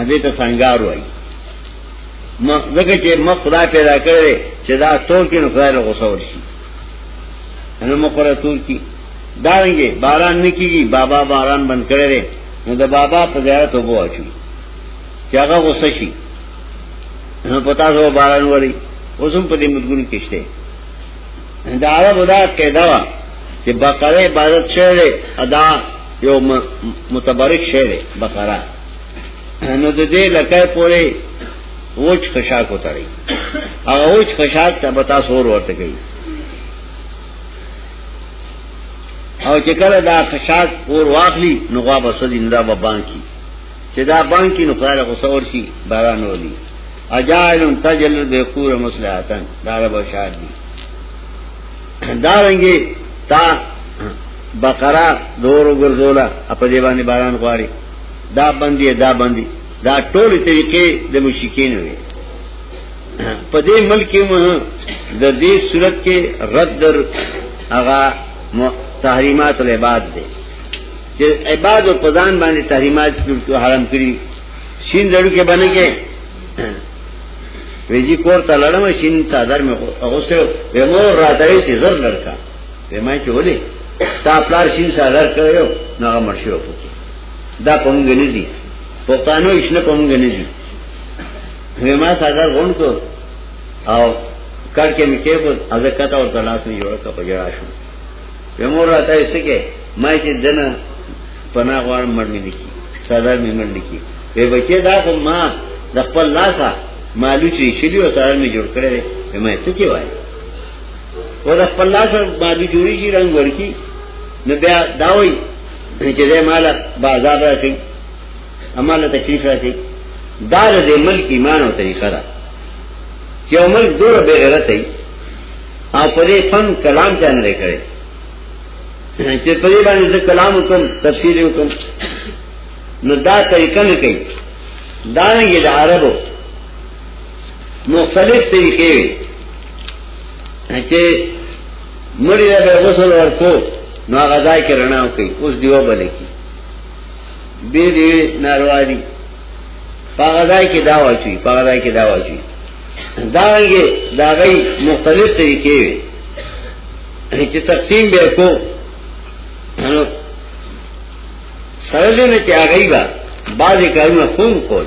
ابي ته سنگار وای مګه چې مخ خدا پیدا کړي چې دا تو کې نو خدای له غوسه ورشي نو مقره تور کی دارنګي باران نکیږي بابا باران بند کړي لري نو د بابا په زیارت وبو اچي چې هغه غوسه شي نو پتا زو باران وری اوسم په دې مدګون کېشته دا عرب دا قاعده وا چې بقره عبادت شوه ادا یو متبرک شوه بقره نو د دې لکه پورې وچ خشاک وتړي هغه وچ خشاک ته بتا سور ورته کوي او چې کله دا خشاک اور واخلي نو غوا بس زنده به بانکی چې دا بانکی نو خدای غوسه ورشي باران ولي اجائل تجل بقور مصلحتن دا رب شاد دي دا رنګي تا بقره دور ګرځولا په دې باندې باران غواړي دا بندي دا بندي دا ټول طریقې د مشکین وي په دې ملک مه د دې صورت کې رد در هغه تحریمات العباد دي چې عباد او پزان باندې تحریمات حرام کړی شین زړه کې باندې کې ویجی کور ته لړم شین صادر مې غوسه ومور راځي چې زر لړکا په ما چې ولې تا پلار شین سالر کړو نو هغه مرشو پکې دا پونګ نه دي پښتانو یې نه پونګ نه دي ما سالر غون کو او کړ کې مې کې په ازکتا او تلاش نه جوړ کا پجړا شو په مور راته یې سکه ما چې دنه پنا غوړ مړ مې نکی سالر مې مړ نکی په بچي دا خو ما د خپل لاسه مالو چې شلی او سالر مې جوړ کړی مې ته چې وایي او د خپل لاس باندې جوړیږي رنگ ورکی نو بیا دا وایي چې دې مال بازار راکړي اماله تکلیف راکړي دا د ملک ایمان او طریقه ده چې عمر دور به غیرت ای او په دې فن کلام چا نه کړي چې په دې باندې د کلام کوم تفسیر کوم نو دا طریقه نه کوي دا نه د عربو مختلف طریقې وي چې مړی له غسل ورکو نو هغه ځای کې رڼا کوي اوس دیو بل کی به دې ناروا دي هغه ځای کې دا واچوي هغه ځای کې دا واچوي دا یې دا غي مختلف طریقې وي چې تقسیم به کو سره دې نه چې هغه با بعضی کارونه خون کول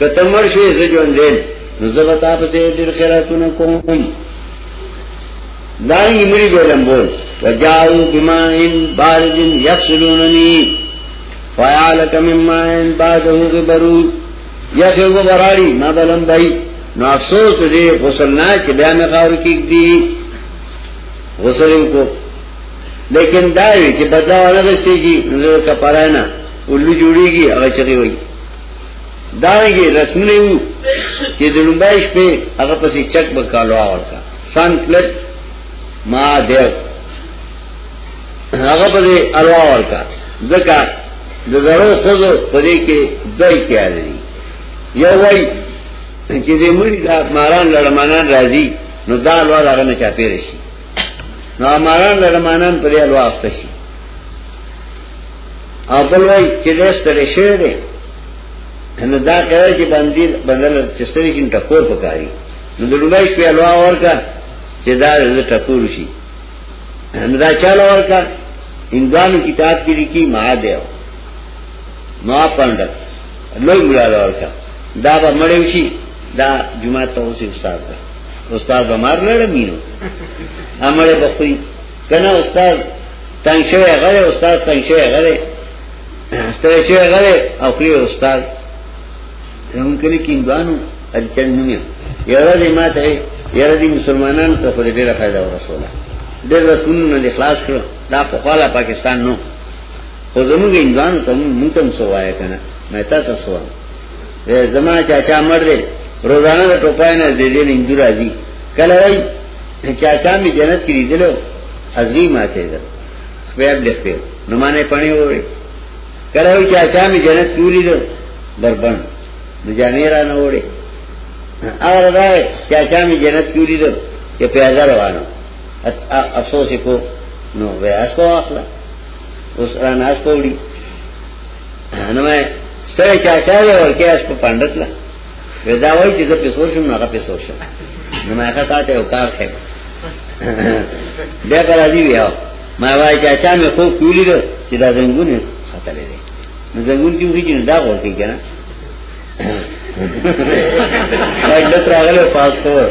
کته مر شي زه ژوند دې نو زه به تاسو ته ډېر خیراتونه کوم دا یې مری به لمبول وجاو بمائن باردن یغسلوننی فیالک ممائن بعده غبرو یخو براړي ما بلم بای نو افسوس دې غسل نه چې بیا مې غار کې دی غسل کو لیکن دا وی چې بدلا ولغستېږي نو کپاره نه ولې جوړيږي هغه چری وایي دارنګي رسمونه وو چې د لومبای شپې هغه پسې چک بکالو ورکا سان پلټ ما دیو هغه پسې الوا ورکا ځکه د زړو خوځو پدې کې دای کې اړي یو وای چې دې مړي دا ماران لړمانان راځي نو دا الوا هغه نه چا پیرشي نو ماران لړمانان پرې الوا افته شي او بل وای چې دې ستړي شوی دی نو دا کوي چې باندې بدل چې ستړي شي ټکور پکاري نو د لومړی شپې الوا ورکا چې دا د ټکور شي نو دا چاله ورکا هندوانو کتاب کې لیکي ما دیو ما پاند لوی ملاله ورکا دا به مړیو شي دا جمعه ته اوسې استاد دا استاد به مار نه مینو امره بخوی کنه استاد تنگ شوی غره استاد تنگ شوی غره استاد شوی غره او کړی استاد زمون کلی کې اندوانو الچن نومیا یاره دې ماته یاره دې مسلمانانو ته په دې ډیره فائدہ ورسوله ډېر رسمونه نه خلاص کړو دا په خاله پاکستان نو خو زمونږ اندوانو ته مونږ ته سوایا کنه مې تا ته سوال زما چاچا مړ دی روزانه ټوپای نه دې دې اندو راځي کله وای چاچا می جنت کې لیدلو ازوی ماته ده خپل لخ په نو معنی پانی وې کله وی چاچا می جنت کې لیدلو بربند نو جامې را نه وړي اور راي چاچا می جنت کې لیدلو چې پیاده روانو افسوس کو نو وې اس کو اخلا اوس را نه اس کوړي نو مې ستړي چاچا ورکه اس په پاندتله ودا وای چې زه پیسو شم هغه پیسو شم نو ما هغه ساته یو کار خې بیا راځي بیا ما وای چې اچا مې خو کولی ده چې دا زنګونه خطر دی نو زنګون کې وږي نه دا ورته کنه مجلس راغله پاسپور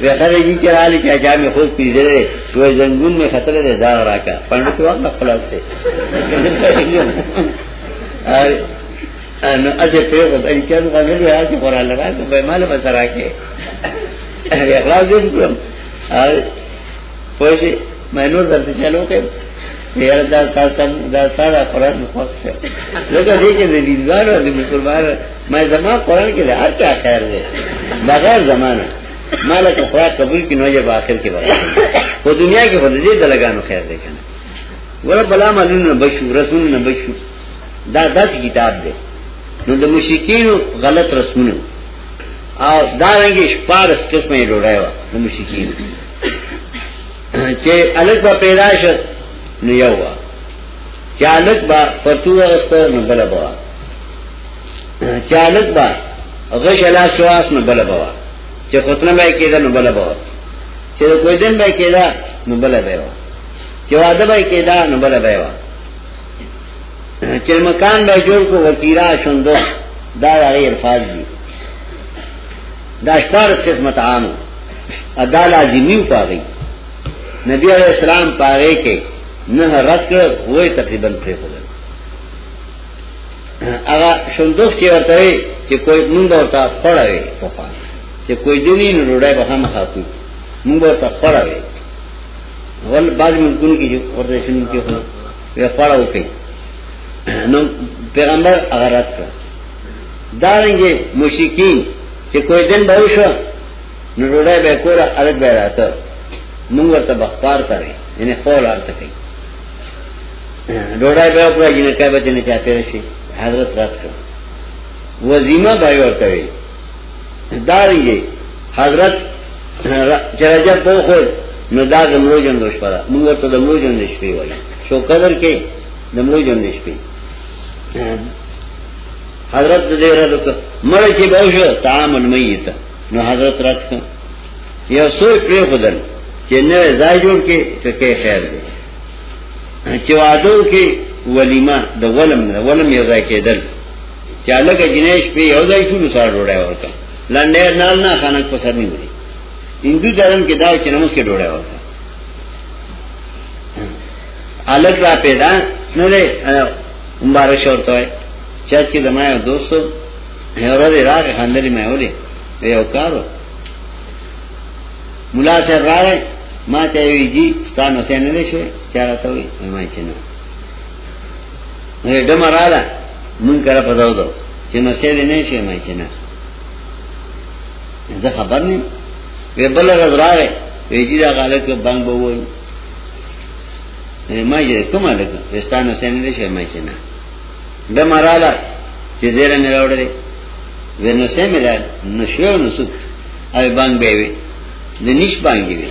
وی خره جی چرالی چا چا می خوب پیده ده شوی زنگون می خطر ده داغ راکا پندت وقت خلاص ده نو اځه په یو ځای کې نو غزل وایي چې قران لرا ته به مال به سره کې اخلاص دې کوم او پوه مې نور درته چلو کې یاره دا تاسو دا سارا قران مخوښ شه لکه دې کې د دیندار او د مسلمان ما زما قران کې هر چا خیر دی بغیر زمانہ مالک خدا قبول کې نوې په اخر کې وایي په دنیا کې په دې د لګانو خیر دی کنه ور بلا مالونه بشو رسول نه بشو دا داس کتاب دی نو د مشرکینو غلط رسمونه او دا رنګ شپارس قسمه ډوړای و د مشرکینو چې الګ په پیدا شو نو یو وا چې الګ با پرتو واست نو بل بوا چې الګ با غش لا شواس نو بل بوا چې خطنه به کېده نو بل بوا چې کوئی دن به کېده نو بل بوا چې واده به کېده نو بل بوا چې مکان به جوړ کو وکیرا شوندو دا هغه الفاظ دي دا شپار قسمت عام ادا لازمی پاغي نبی علیہ السلام پاغي کې نه رد کړ وای تقریبا پرې خو هغه شوندو چې ورته چې کوئی مونږ ورته پړاوي په پا چې کوئی دیني نو ډای به هم خاطو مونږ ورته پړاوي ول بعض ملکونو کې جو ورته شنو کې خو وی خواړه وکي نو پیغمبر هغه رات کړ دا رنګه مشکین چې کوئی دن به وشو نو ډوډۍ به کوله الګ به راته موږ ورته بخار کوي یعنی قول ارته کوي ډوډۍ به خپل جنکه به نه چاته شي حضرت رات کړ وزیمه به ورته دارنګي حضرت چرجه په خو نو دا د مړو جون دوش پدا موږ ورته د مړو جون نشپی وای شو قدر کې د مړو جون نشپی حضرت دې را لوک مړ چې به شو طعام المیت نو حضرت رات کو یو سوی پری خدل چې نه ځای جوړ کې ته کې خیر دی چې وادو کې ولیمه د ولم نه ولم یو ځای کېدل چې لګه جنیش په یو ځای شو نو سره ډوډۍ ورکړه لنډه نال نه خانک په سر نیولې هندو درم کې دا چې نماز کې ډوډۍ ورکړه الګ را پیدا نه لري مبارک شورته وای چا چې زمای دوستو هغه دې راغی خندلې مې ولې یو کارو مولا صاحب راغی ما ته وی جی ستانو سینې نشو چارته وی ما چې نه نه دم رااله مونږ کرا پداو دو چې نو سې دې نه شي مې چې نه زه خبر نه وی بل راز راغې وی چې دا غالک بنګ بو وای ما یې کومه لګه پښتانه سې نه شي مې چې نه دم رااله چې زیره مې راوړلې وی نو سې مې راځ نو شو نو سوت او بنګ به وی د نش بانګي وی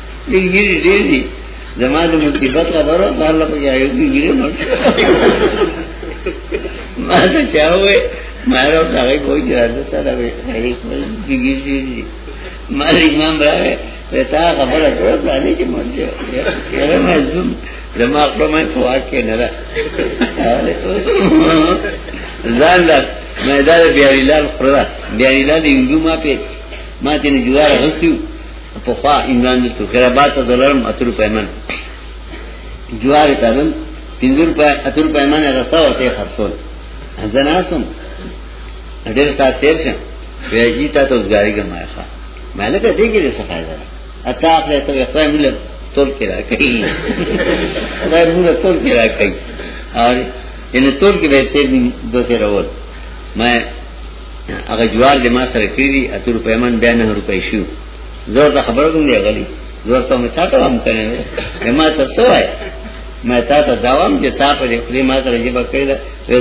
یہ گیری دیر دی زمان دو مصیبت کا برو دار لپا کیا ہے کی گیری مر ما تو چاہو ہے مارا اس آگئی کوئی چرا دو سارا بے ایک مر کی گیری دیر دی مار امام برا ہے پیتا خبر اٹھو دانے چی مر چاہو یار میں زم دماغ پر میں فواق کے نرا زان لگ میں دار بیاری لال خرا بیاری لال یوزو ما پیت ما تینے جوار غستیو پخوا انګلند ته کرابات ته دلرم اتر پیمن جوار ته دم پنځور په اتر پیمن غستا وته خرصول ځنه سم ډېر سات تیر شه ویجی تا ته وزګاری کمای ښا مې لکه دې کې څه فائدہ ده اته خپل ته خپل مل تول کې راکې دا موږ تول کې راکې اور ان تول کې به سې دوه سره ور مې هغه جوار د ما سره کړی اته روپې من بیا نه روپې شو زور ته خبر کوم دی غلی زور ته مې تاسو هم کړی ما ته سوای ما تا ته داوام چې تا په دې خپل ما سره جيبه کړی دا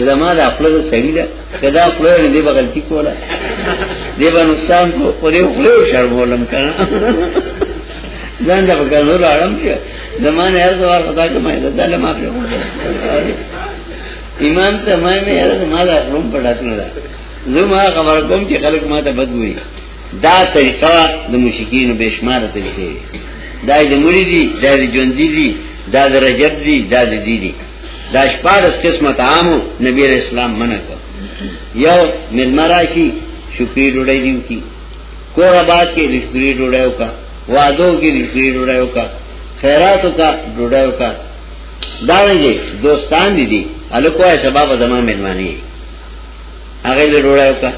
زما د خپل سړي دا کدا خپل نه دی بغلتی کوله دی به نقصان کو په دې خپل شرمولم کنه ځان دا په کلو لاړم چې زمانه هر څوار خدای ته مې دا له ما په امام ته ما مې یاره ما دا روم په ډاک نه ده زه ما خبر کوم چې خلک ما ته بد وایي دا طریقه د مشکین بشمار طریقې دا د مړي دي دا د ژوند دي دا د رجب دي دا د دي دي دا شپارس قسمه طعامو نبی اسلام منع کړ یو ملما راشي شکرې ډوډۍ دیو کی کور آباد کې لشکرې ډوډۍ وکا وادو کې لشکرې ډوډۍ وکا خیراتو کا ډوډۍ وکا دارنګي دوستان دي دي الکوه شباب زما مېلمانه هغه له ډوړای وکا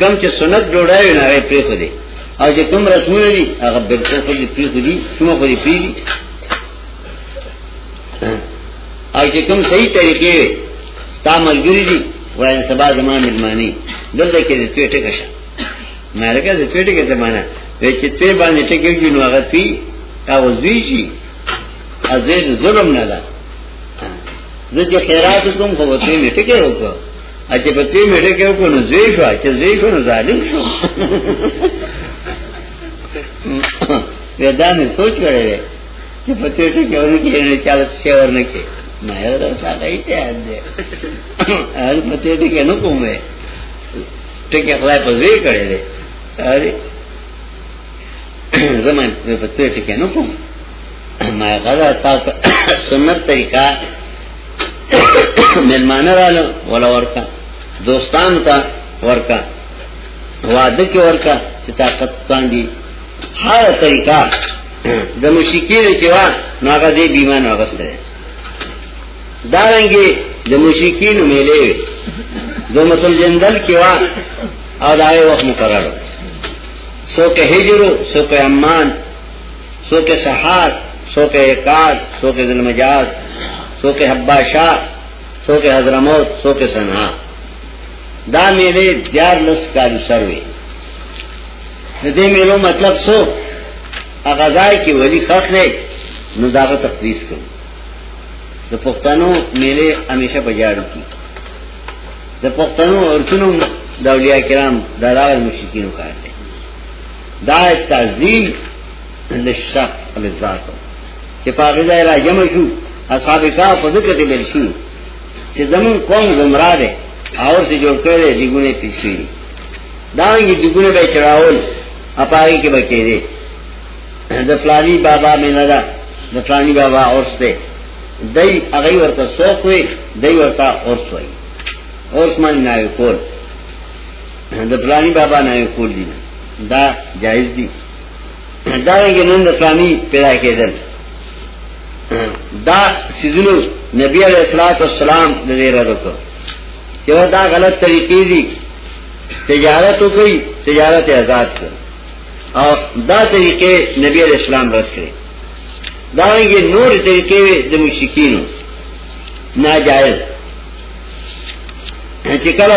کم چې سنت ډوړای نه هغه پری خو دي او چې کوم رسمونه دي هغه بالکل خو دي پری خو دي کوم خو دي پری دي او چې کوم صحیح طریقې تا ملګری دي وای سبا زما مېلمانه دلته کې دې ټټه کشه مې راګه دې ټټه کې ته معنا وې چې ته باندې ټکیږي نو هغه تی او زوی شي ازیر ظلم نه ده زه چې خیرات کوم خو وته می ټکه وکړه اچې په دې می ټکه وکړه نو زوی شو چې زوی شو نو ظالم شو ودا مې سوچ کړې چې په دې ټکه ورنکې نه چاله څه ورنکې ما یې دا څه کوي ته دې هر په دې ټکه نو کومه ټکه خدای په زوی کړې دې اره زمای په دې ټکه نو کومه ما غدا تا سنت طریقہ ملمانه رالو ولا ورکا دوستان تا ورکا وعده کې ورکا چې طاقت باندې هر طریقہ د مشکین چې وا ناګه دې بیمان واغسته دا رنګي د مشکین ملې دومتل جندل کې وا او دا یو وخت مقرره سو که هجرو سو که امان سو کے سحار سو کے اقاد سو کے ذل مجاز سو کے حبا شاہ سو کے حضرموت سو کے سنہا دا میلے دیار لس کالو سروے دے میلو مطلب سو اغذائی کی ولی خخ دے نو داغه تقدیس کوم د پښتنو میله همیشه په جاړو کې د پښتنو ورتونو د اولیاء کرام د لاغ مشکینو کار دی دا تعظیم لشخص لذاتو چې په هغه ځای را جمع شو اصحاب کا په ذکر کې بل شو چې زمون قوم گمراه دي اور سے جوړ کړي دي ګونه پیښوي دا یې دي ګونه به چراول اپاري کې بچي دي د فلاني بابا مې نه ده د فلاني بابا اورسته دای هغه ورته سوق وي دای ورته اورس وي اورس معنی نه کول د پلانی بابا نه کول دي دا جایز دي دا یې نن د پلانی پیدا کېدل دا سيزونو نبی عليه الصلاه والسلام د دې راځو چې دا غلط طریقې دي تجارت وکړي تجارت آزاد کړ او دا طریقې نبی عليه السلام رد کړې دا یې نور طریقې د مشکینو ناجائز چې کله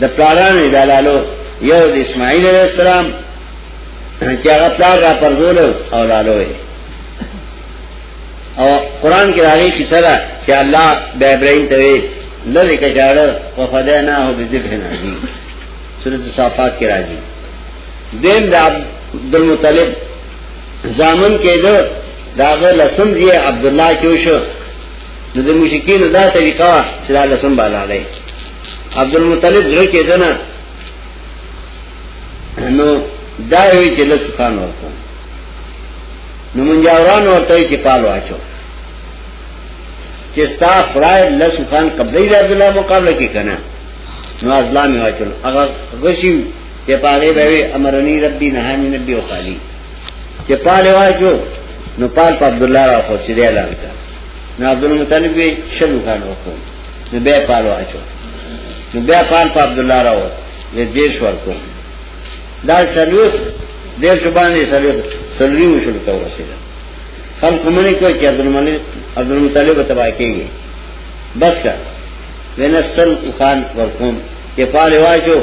د پلارانو دلالو یو د اسماعیل علیہ السلام چې هغه پلار را پرځول او لالو یې او قران کې راغلي چې سره چې الله د ابراهیم ته لری کچاړه او فدینا هو بذبح نازی سورۃ صافات کې راځي دیم د عبد المطلب زامن کې ده داغه لسم زی عبد الله کې وشو نو د مشکین دا طریقه چې دا لسم بالا لای عبد المطلب زړه کې دنا نو دا وی چې لس خان ورکو نو منجاوران ورته چې پالو اچو چې ستا خدای لس خان قبلې د عبد الله مقابله کې کنه نو ازلام یې واچل هغه غشي چې پاره به امرني ربي نهاني نبي او خالي چې پاله واچو نو پال په عبد الله راخو چې دی لاله نو عبد المطلب شلو خان وکړ نو بیا پالو اچو نو بیا پال په عبد الله راو وې دیش ورکو دا سلوخ دیر شبانه سلوخ سلوی وشل ته ورسېده خلک منې کوي چې عبد الملک عبد المطلب تبا کېږي بس کا ونسل خان ورکوم چې پاله واجو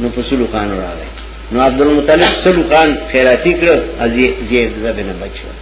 نو پسلو خان راغی نو عبد المطلب سلو خان خیراتی کړو ازي زید زبنه بچو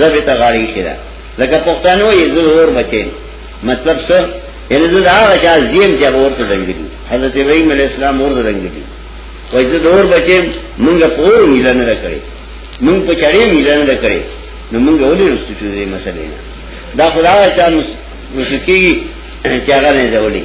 زبې ته غاړي کړه لکه پښتنو یې زه اور بچې مطلب څه یعنی زه دا غچا زیم چې ورته دنګي حضرت ابراهيم عليه السلام ورته دنګي وای زه دور بچې مونږ په اور ویل نه کړې مونږ په چړې ویل نه کړې نو مونږ ولې رسو شو دې مسلې دا خدای چا مسکی چې هغه نه ځولې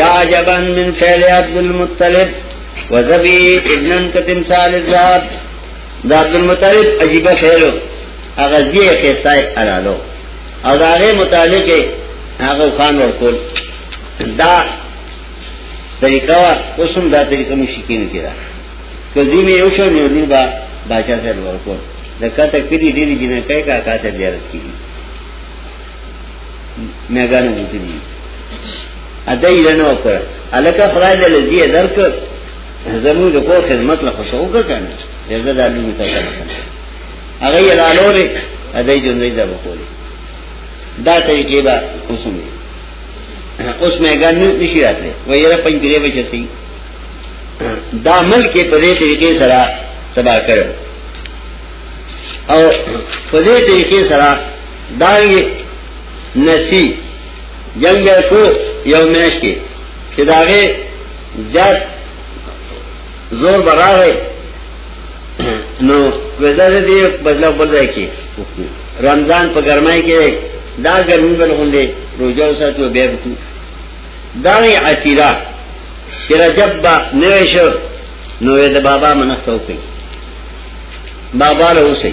یا عجبا من فعل عبد المطلب وزبی ابنن کتمثال الزهب دا عبد المطلب عجیب فعلو اغزی خیستای علالو او دا غیر متعلق هغه خان ورکول دا طریقہ وا اوسم دا طریقہ مشکین کی دا کدی می یو شو نیو دی با باچا سره ورکول دا کته کړي ډیری جنہ کای کا کا سره زیارت کیږي میګانو بوته دي ادا یې نه وکړ الکه خدای دې لذي درک زمو د کو خدمت له خوشو وکړنه زړه دالو ته کړه هغه یې رالو لري ادا یې جوړې دا وکړي دا طریقې به اوسمه اوس میګان نه نشي راته وایره پنځګری بچتي دا ملک په دې طریقې سره تباہ کړو او په دې طریقې سره دانګي نسی جنگ کو یو میش کې چې داغه زیات زور براغه نو وزر دې بدلا بول ځای کې رمضان په ګرمای کې دا ګرمي بل غونډې روزه ساتو به بتو دا یې عتیرا چې رجب با نوې شو نو دې بابا منښت وکړي بابا له اوسې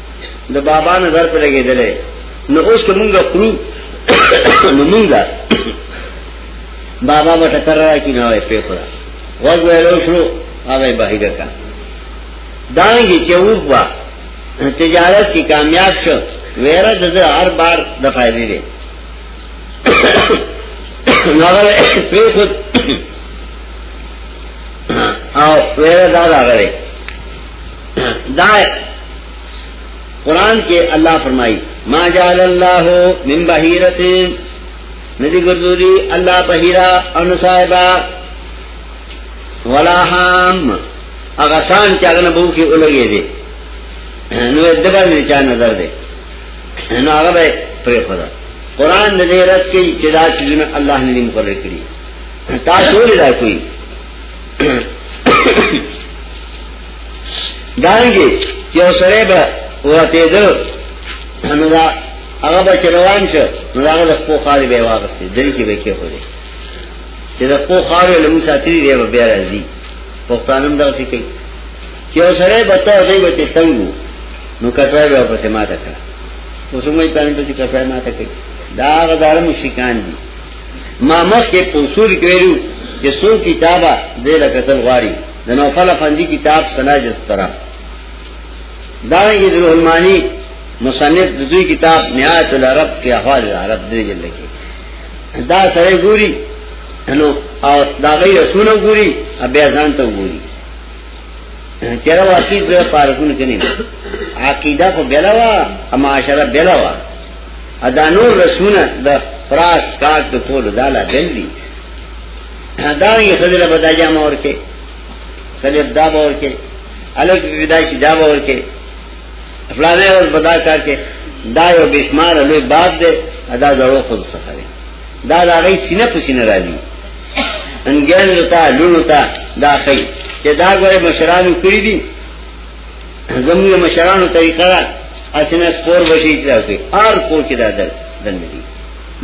د بابا نظر په لګېدلې نو اوس که مونږه خرو نو مونږه بابا مټه کر را کی نه وای په خدا وځ ویلو شو هغه بهیګه کا دانګي چې وګوا تجارت کې کامیاب شو ویره د هر بار د فائدې دی نو هغه په خود او ویره دا راغلی دا قرآن کے اللہ فرمائی ما جعل اللہ من بحیرت ندی گردوری اللہ بحیرہ ان صاحبہ ولا حام اغسان چا غنه بو کې اولګې دي نو دغه نه چا نظر دي نو هغه به پرې خدا قران د دې رات کې چې دا چې الله نه مقرر کړی تاسو ولې دا کوي دارنګي یو سره به ورته دل نو دا هغه به روان شو نو دا د خپل خاري به واغستې دل کې به کې هو دي چې د خپل خاري له موسی تیری دی به بیا راځي پښتانم دا څه کوي چې سره به ته دی به ته څنګه نو کټوي به په سما ته کړ اوس موږ پلان په څه کټوي ما ته کوي دا غزار مشکان دي ما مخ کې پوسور کړو چې سو کتابه دې لکتل غواړي د نوفل افندی کتاب سلاج الترا دا یې د روحمانی مصنف د دوی کتاب نهایت العرب کې احوال العرب درې جلد کې دا سره ګوري نو او دا غي رسول ګوري بیا ځان ته ګوري چیرې واقعي د پارکون کې نه عقیده په بلوا اما عشره بلوا ادا نور رسول د فراس کاټ ټول دالا دلی دا یې خدای په داجا مور کې خلیف دا باور کې الګ ودا شي دا باور کې فلانه ور بدا کار کې دا یو بشمار له باب دې ادا زړو خود سره دا دا غي سینه په سینه راځي انګل لتا لونو تا دا خي چې دا غره مشرانو کړی دي زموږ مشرانو طریقه اسنه سپور بشي چې راځي ار کو کې دا دل دندې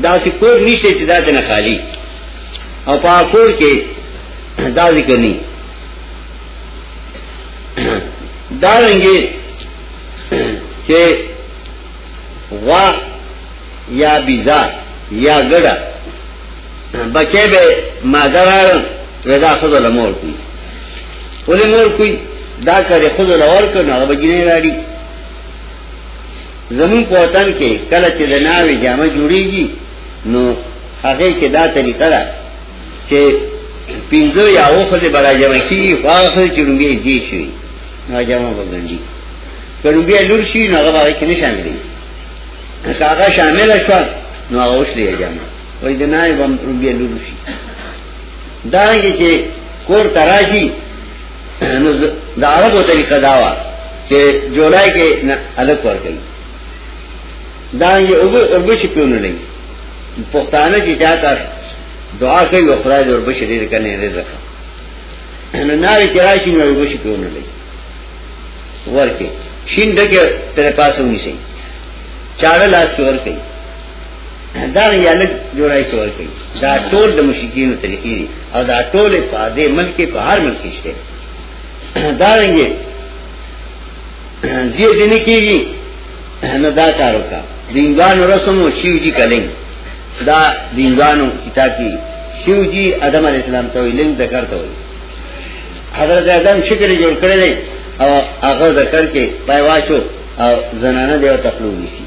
دا سې کوټ نشته چې دا نه خالی او په اخور کې دا ذکر نه دا رنګي چې وا یا بیزا یا ګډه بچې به مادرار ودا خود له مور کوي ولې مور کوي دا کړي خود له اور کو نه بجنه راړي زمون په وطن کې کله چې د ناوي جامه جوړیږي نو هغه کې دا طریقه ده چې پینځه یا اوخه برا جمع کی واخه چې لومبي جی شي نو جمع وګڼي کلومبي لور شي نو هغه باندې کې نه شاملې کاغه شامل شو نو هغه اوس لري جمع وای د نای بم لومبي لور شي دا چې کور تراشی نو دا هغه طریقه دا و چې جولای کې نه الګ ور کوي دا یې او او بشي پیونه نه پښتانه چې چاته دعا کوي او خدای دې ور بشي دې کنه رزق نو ناری چې راشي نو او بشي پیونه نه ورکه شین دغه پر پاسونی شي چاړه لاس کې ورکه دا یې الګ جوړای څور کوي دا ټول د مشکین طریقې دي او دا ټول په دې ملک په هر ملک شته دا رنګه زیات نه کیږي نو دا کار وکا دینګان رسم او شیو جی کلنګ دا دینګانو کتاب کی شیو جی ادم علی السلام ته لنګ ذکر ته وی حضرت ادم شکر جوړ کړل او هغه ذکر کې پای واچو او زنانه دیو تخلو نشي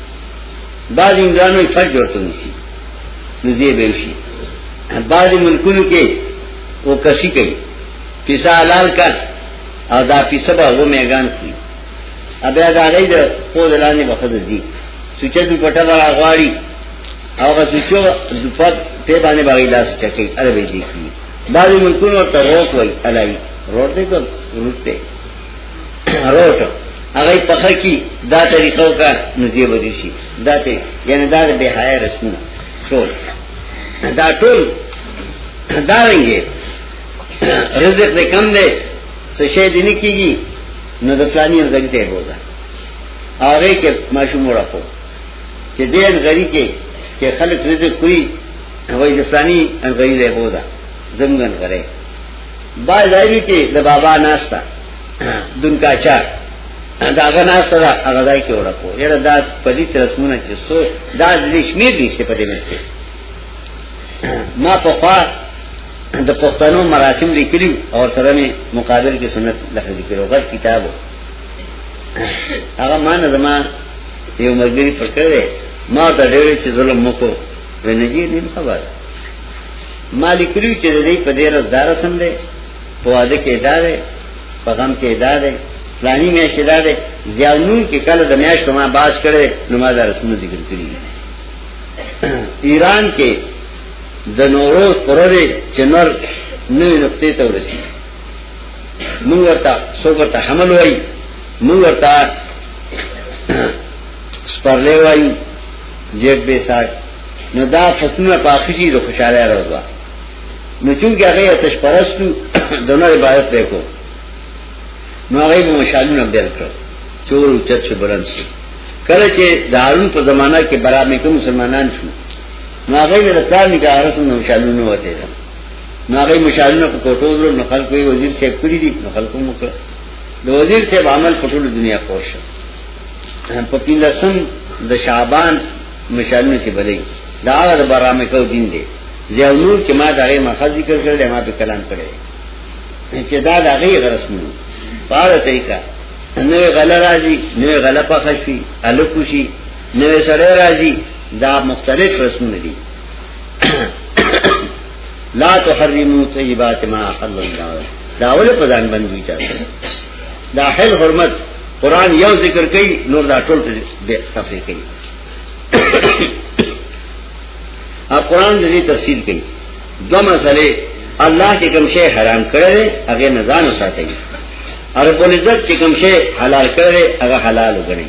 بعض انګانو یې فرج ورته نشي نزیه به شي بعض ملکونو کې او کسی کوي پیسا حلال کړ او دا پیسا به و میګان کوي ابیا دا غي د پوز لاندې وخت دي سوچې د پټه را غواړي او هغه سوچو د پټ په باندې باغی لاس چکی عربي دي کی بعضی ملکونو ته روک وای الای روټ دې ته روټ دې روټ هغه په خر کې دا طریقو کا نزیه بدی شي دا ته یعنی دا به حیا رسمونه ټول دا ټول دا رنګه رزق دې کم دې څه شي دې نه کیږي نو د پلاني غړي ته بوزا هغه کې ماشوم ورکو چې دې غړي کې چې خلک رزق کوي وای د پلاني غړي له بوزا زمګن غره با ځای کې د بابا ناشتا دن کا چار دا هغه نه سره هغه ځای کې ورکو یره دا پدی ترسمونه چې سو دا د شمیر دي چې پدې مې ما په خوا د پښتنو مراسم لیکلو او سره می مقابل کې سنت لفظ کړو غټ کتابو هغه مان زما یو مګری پر کړې ما ته ډېر چې ظلم مکو ونجی نیم خبر ما لیکلو چې دې په دې راز دار سم دې په واده کې ادارې په غم کې ادارې پلانی مې شدا دې ځانون کې کله د میاشت ما باز کړې نو ما دا رسمونه ذکر کړی ایران کې د نورو پرده چې نور نوې نقطې ته ورسی موږ ورته څوک ورته حمل وای موږ ورته سپرلې وای جیټ به سات نو دا فسنه په اخیری د خوشاله راځه نو چونکه هغه آتش پرستو دونه عبادت وکړو نو هغه مو مشالونه بیر کړ چور او چت شو بلند شو کله چې دارون په زمانہ کې برابر کوم مسلمانان شو ناغې د پلان نکاح رسم نو شالونه وته ده ناغې مشالونه په کوټو درو نو خلکو وزیر صاحب کړی دي نو خلکو مو کړ د وزیر صاحب عمل په ټول دنیا خوښ په پیلسم د شعبان مشالونه کې بلې دا د برامه کو دین دی ضیاء نور کې ما دا غي مخه ذکر کړل ما په کلام کړی چې دا د غي رسمو په اړه طریقه نوې غله راځي نوې غله پخښي الکوشي نوې سړی راځي دا مختلف رسمونه دي لا تحرموا طيبات ما حل الله دا ول په ځان باندې چاته دا حل حرمت قران یو ذکر کوي نور دا ټول به تفسیر کوي ا قران دې تفسیر کوي دو مسئله الله چې کوم شی حرام کړی هغه نه ځان وساتي ارب العزت چې کوم شی حلال کړی هغه حلال وګڼي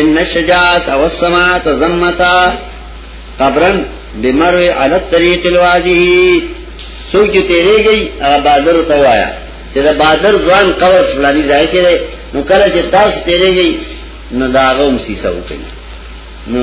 ان الشجاعت والسماعت ذمتا قبرن بمرو علی الطريق الواضح سوچ تیرے گئی بادر تو آیا چې دا بادر ځوان قبر فلانی ځای کې دی نو کله چې تاسو تیرې گئی نو داغه هم سیسه وکړي نو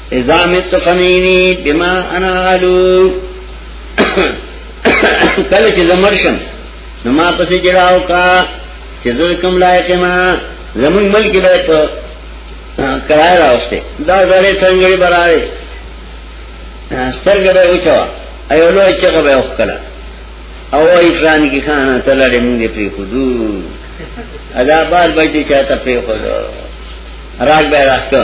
اذا مت فنینی بما انا علو کله چې زمرشم نو ما پسې جړاو کا چې زه کوم لایق ما زمون ملک به په کرای راوسته دا زړه څنګه براره سترګې به وچوا ایو لو چې به وکړه او ایفران کی خانه تلړې موږ پری خودو ادا بار بچی چاته پری خودو راګ به راځه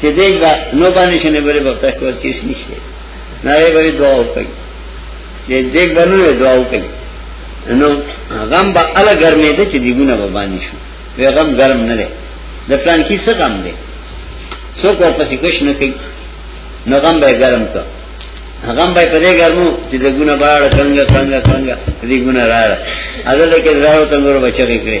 چې دې دا نو باندې شنه بری په تاسو کې کیس نشته نه یې بری دعا وکړي دې دې باندې دعا وکړي نو غم به ال ګرمې ده چې دیګونه به باندې شو وی غم ګرم نه ده د پلان کې څه غم ده څوک ورپسې کوښښ نه کوي نو غم به ګرم کړ غم به پدې ګرمو چې د ګونه باړ څنګه څنګه څنګه دې ګونه راړ اذر کې راړو تنګور بچی کړي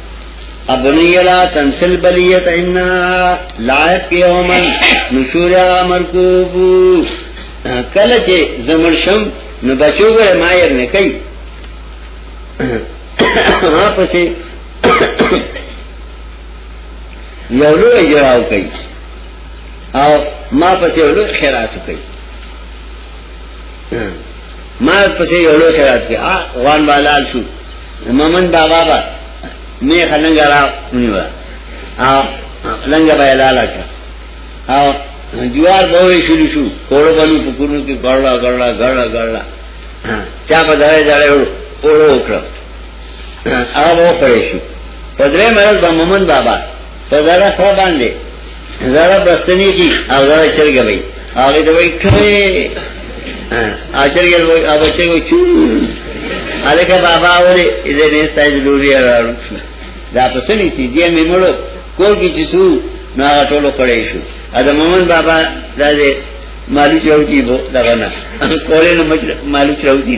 ابنی لا تنسل بلیت انا لائق کی اومن نشور مرکوبو کل چه زمر شم نو بچو گر مایر نکی ما پسی یولو اجراو کئی او ما پسی یولو خیراتو کئی ما پسې یو لوی خیرات کې ا غوان بالال شو ممن بابا با می خلنګ را نیوا ا لنګ به لال کا او دیوار به شروع شو کوړو بلو پکورو کې ګړلا ګړلا ګړلا ګړلا چا په ځای ځای وړو وکړه هغه وو پرې شو په درې مرز به ممن بابا په زړه خو باندې زړه بستنی کی او زړه چرګ وي هغه دوی کړي اچرګ وي او بچي وي چو الکه بابا وله دې نه ستای ضروري راو دا پسلی چې دې مې مړو کور کې چې سو نا ټولو کړې شو اده مومن بابا دا دې مالو چوتي بو دا نه کولې نو مالو چوتي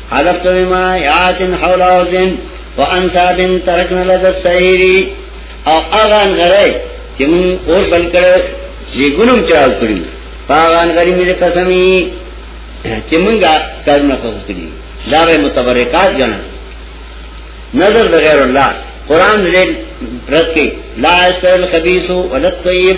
حلفت بما یات حول اوزن وانصاب ترکنا لذ السیری او اغان غره چې مون اور بل کړو چې ګونم چاو کړی پاغان غری مې قسمی چې مونږه کارونه کوو کړی دا به متبرکات جنا نظر د غیر الله قران دې رد کې لا استل خبيث ولطيب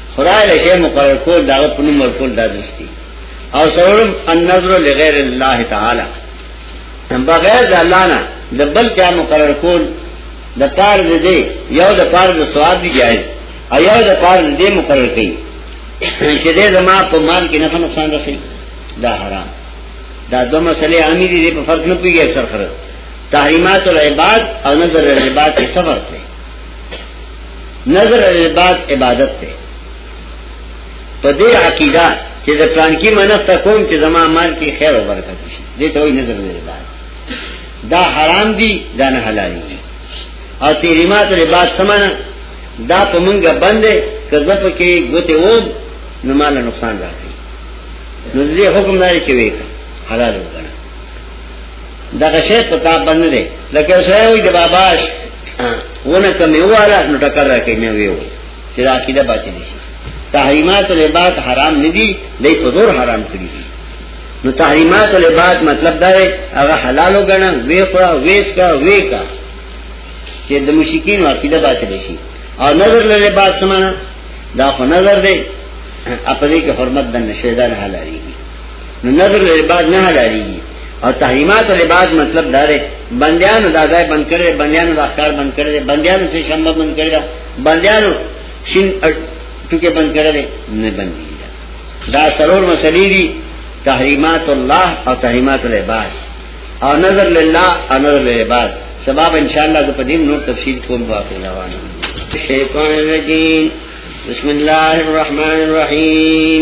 خدای له شی مقرر کول داغه په نوم ورکول دادستی او سورم النظر لغیر الله تعالی بغیر د الله نه د بل چا مقرر کول د پار دې یو د پار د ثواب دی جایز او یو د پار دې مقرر کړي چې دې زما په مال کې نه نقصان رسي دا حرام دا دو مسئلے عامی دی دې په فرق نه پیږي اکثر خره تحریمات العباد او نظر العباد کې صبر کوي نظر العباد عبادت ته په دې عقیده چې د پلان کې منسته کوم چې زما مال کې خیر او برکت شي دې ته وایي نظر العباد دا حرام دي دا نه حلال دي او تیریمات العباد سمانه دا په مونږه باندې کزه په کې ګوته و نو مال نقصان راځي نو دې حکم داري چې وې حلال وکړه دغه شی په تا باندې دی لکه سره وي د باباش ونه کمی واله نو ټکر راکې نه ویو چې دا عقیده باطل شي تحریمات العباد حرام نه دي دای په زور حرام کړی دي نو تحریمات العباد مطلب دا دی هغه حلال وګڼه وی خورا ویس کا وی کا چې د مشکین عقیده باطل شي او نظر لري بعد سمانه دا خو نظر دی اپدې کې حرمت د نشیدان حلالي نو نظر لباد نه حلالي او تحریمات لباد مطلب دا دی بندیانو دا ځای بند کړي بندیانو دا کار بند کړي بندیانو څه شمه بند کړي بندیانو شین ټکي بند کړي نه بند دا سرور مسلې دي تحریمات الله او تحریمات العباد او نظر لله او نظر للعباد سبب ان شاء الله په دې نور تفصیل کوم واقع روان شیطان الرجیم بسم الله الرحمن الرحیم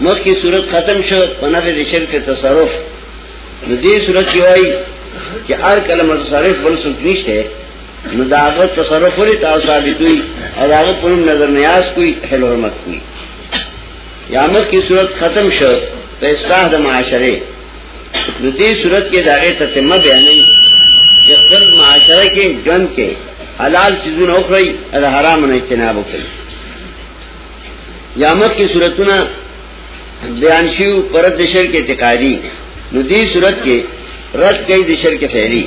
مخکې صورت ختم شو په نفي د شرک تصرف نو دې صورت کې وایي چې هر کله متصرف بل څوک نشته نو دا هغه تصرف لري تاسو ثابتوي او دا هغه په نظر نیاز کوي حل حرمت کوي یا مخکې صورت ختم شو په اصلاح د معاشره نو دې صورت کې دا غي تتمه بیانې چې خپل معاشره کې ژوند کې حلال چیزونه وخوري او حرام نه اجتناب وکړي یا مخ کی صورتونه بیان شو پرد شرک اعتقادی نو دی صورت کې رد کوي د شرک فعلی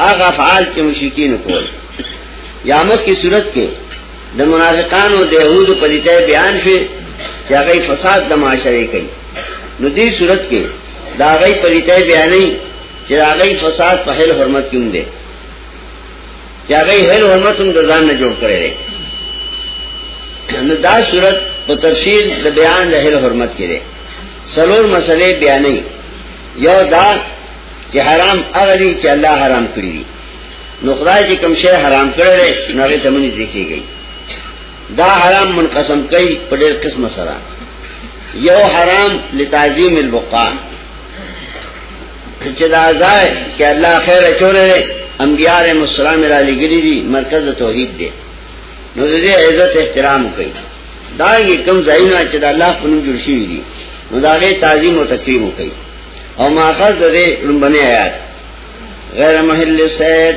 هغه افعال چې مشرکین کول یا مخ کی صورت کې د منافقان او د يهودو په لټه بیان شي چې هغه فساد د معاشره کوي نو دې صورت کې دا غي په لټه بیانې چې هغه فساد په هل حرمت کې هم دي چې هغه هر حرمت هم د ځان نه جوړ کړی دی نو دا صورت په تفصیل د بیان د هر حرمت کې دی سلور مسلې بیانې یو دا چې حرام هغه دي چې الله حرام کړی دي نو خدای چې کوم شی حرام کړی دی نو هغه ته مونږ ذکرېږي دا حرام منقسم کوي په ډېر قسم سره یو حرام لتعظیم البقاء چې دا ځای چې الله خیر چوره انبیاء علیهم السلام را لګری دي مرکز توحید دی نو دې عزت احترام کوي دا یې کم ځایونه چې د الله په نوم جوړ شوی دي نو دا غي تعظیم او تکریم کوي او ماخذ دې لومبنه آیات غیر محل سید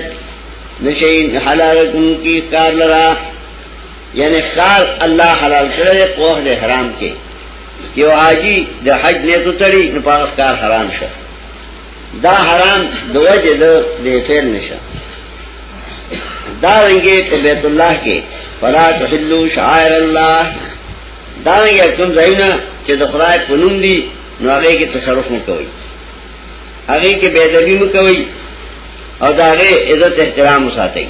نشین حلال کن کی کار لرا یعنی خار الله حلال کړی په حرام کې یو حاجی د حج نه تو تړي نو پاس کار حرام شه دا حرام دوجه د دې فعل نشه دا رنګه په بیت الله کې فلا تحلوا شعائر الله دا رنګه کوم ځایونه چې د خدای په نوم دي نو هغه کې تصرف نه کوي هغه کې بے ادبی مو کوي او دا هغه عزت احترام وساتي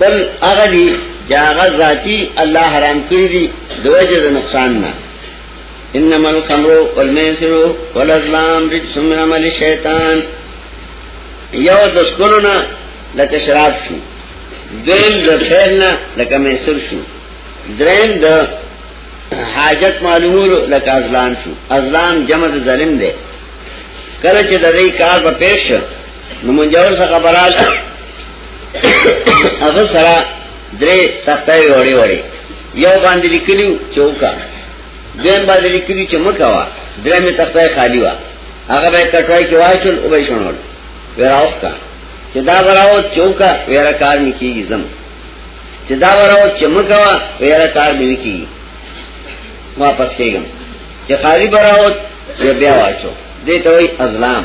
بل هغه دي چې هغه ذاتی الله حرام کړی دي د وجه د نقصان نه انما الخمر والميسر والازلام رجس من عمل الشیطان یو د سکولو نه لکه شراب شو دویم د خیر نه لکه میسر شو دریم د حاجت معلومولو لکه ازلام شو ازلام جمع د ظلم دی کله چې د دې کار په پیښه نو منجور څخه برال هغه سره درې تختای وړي وړي یو باندې لیکلو چوکا دیم باندې لیکلو چې مکوا درې می تختای خالی وا هغه به کټوای کې واچول او به شنول وراوس کا چې دا وراو چوکا ویرا کار نکیږي زم چې دا وراو چې مکوا ویرا کار به نکیږي واپس کېږم چې خالی براو بیا واچو دې ته وای ازلام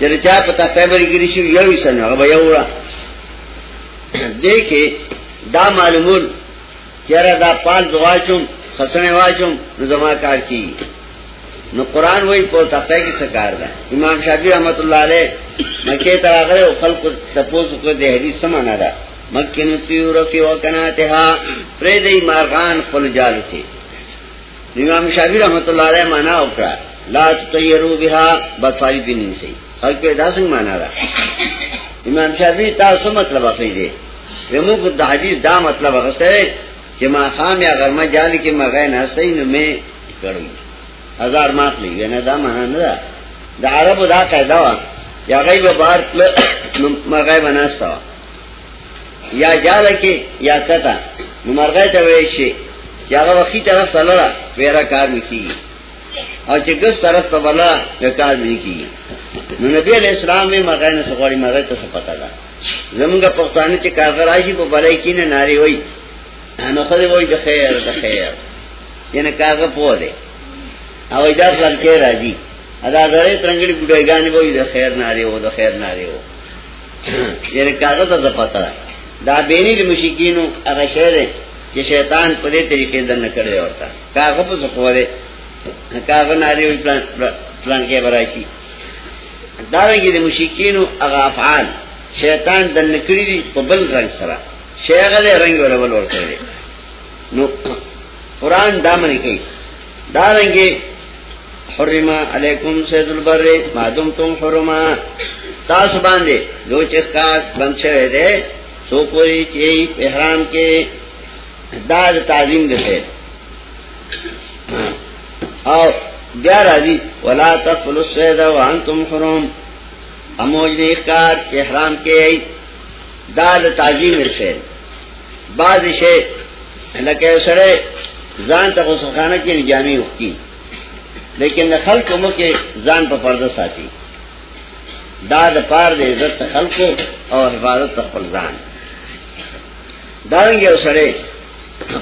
چې چا په تاسو باندې کې شي یو یې سن هغه یو را دې کې دا معلومول چیرې دا پال دواچوم خسنه واچوم نو زما کار کی نو قران وای په تاسو کې څه کار ده امام شافعي رحمت الله علیه مکه ته راغله او خلق تاسو کو دې حدیث سمانه ده مکه نو تیور فی وکناتها پرې دې مارغان خپل جال کې امام شافعی رحمت الله علیه معنا وکړه لا تطیروا بها بطاری بنین سی هغه په داسنګ معنا ده امام شافعی تاسو مطلب اخلي دي زموږ د حدیث دا مطلب غسه چې ما خام یا غرمه جال کې ما غې نه سي نو مې کړو هزار ماخ لې نه دا معنا نه ده د عربو دا قاعده وا یا غیب بار نو ما غې بناستا یا جاله کې یا کته نو مرغه ته وایي شي چې هغه وخی طرف ته لړه ویرا کار نکي او چې ګس طرف ته ولا کار نکي نو نبی علیہ السلام می مرغه نه سغوري مرغه ته څه پتا ده زمونږ پښتانه چې کارګر راشي په بلای کې نه ناری وای نو خو دې وای د خیر د خیر ینه کارګر پوه دی او دا سر کې راځي ادا زره ترنګړي ګډایګانی وای د خیر ناری وو د خیر ناری وو یعنی کاغه ته د پتا دا بینی د مشکینو هغه شعر چې شیطان په دې طریقې دنه کړی ورته کاغه په څه کوله کاغه ناری وی پلان پلان کې برایشي دا رنګه د مشکینو هغه افعال شیطان دنه کړی دی په بل رنگ سره شیغله رنگ ولا ول ورته نو قران دا منی کوي دا رنګه حرما علیکم سید البر ما دمتم حرما تاسو باندې لو چې ښکار بند شوی دی سو کوئی چې احرام کې دا د تعظیم دی او بیا راځي ولا تقلوا الصيد وانتم حرم اموج نه ښکار چې احرام کې دا د تعظیم ورشه بعض شی لکه سره ځان ته غسلخانه کې جامې وکړي لیکن د خلکو مکه ځان په پرده ساتي دا د پار د عزت خلکو او حفاظت خپل ځان دا یو سره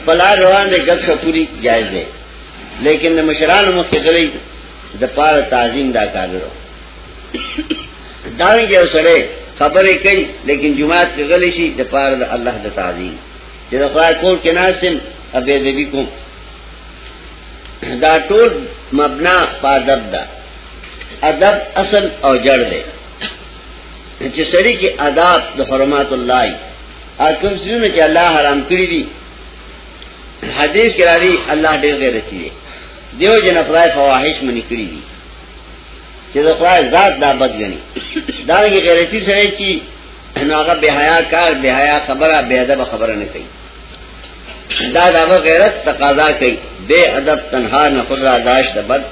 پلا روان دي ګس پوری جایز ده لیکن د مشرانو مخکې غلي د پار تعظیم دا کارو دارنګ یو سره خبرې کوي لیکن جمعات کې غلې شي د پاره د الله د تعظیم چې د خدای کور کې ناسم ابي دبي کوم دا ټول مبنا پادب ده ادب اصل او جړ ده چې سړی کې آداب د حرمات الله ای کوم څه چې الله حرام کړی دي حدیث کې راځي الله ډېر غیرتی دی دیو جن خدای فواحش منی کړی دي چې د خدای ذات دا بد غني دا یې غیرتی سره چې نو هغه به حیا کار به حیا خبره به ادب خبره نه کوي دا دا غیرت تقاضا کوي بے ادب تنها نه خدا داش د بد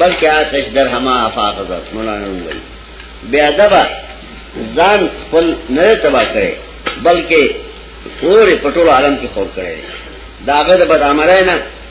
بلکې آتش در هما افاق ذات مولانا وایي بے ادب ځان خپل نه تبا کړي بلکې پورې پټول عالم کې خور کړي داغه د بدامرای نه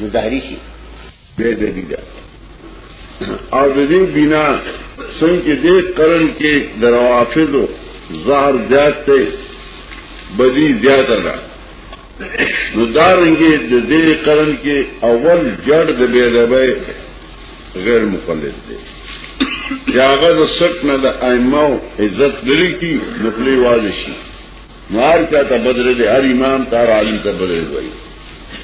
نو دهری شي به دې دي او د دې بنا څنګه دې قرن کې دروافضو زهر زیات ته بدی زیات ده نو دا رنګه د دې قرن کې اول جړ د بے ادبه غیر مقلد دی یاغه د سټ نه د ائمه عزت لري کی نقلی واضح شي نو هر چا ته بدر دی هر امام ته هر عالم ته بدر وایي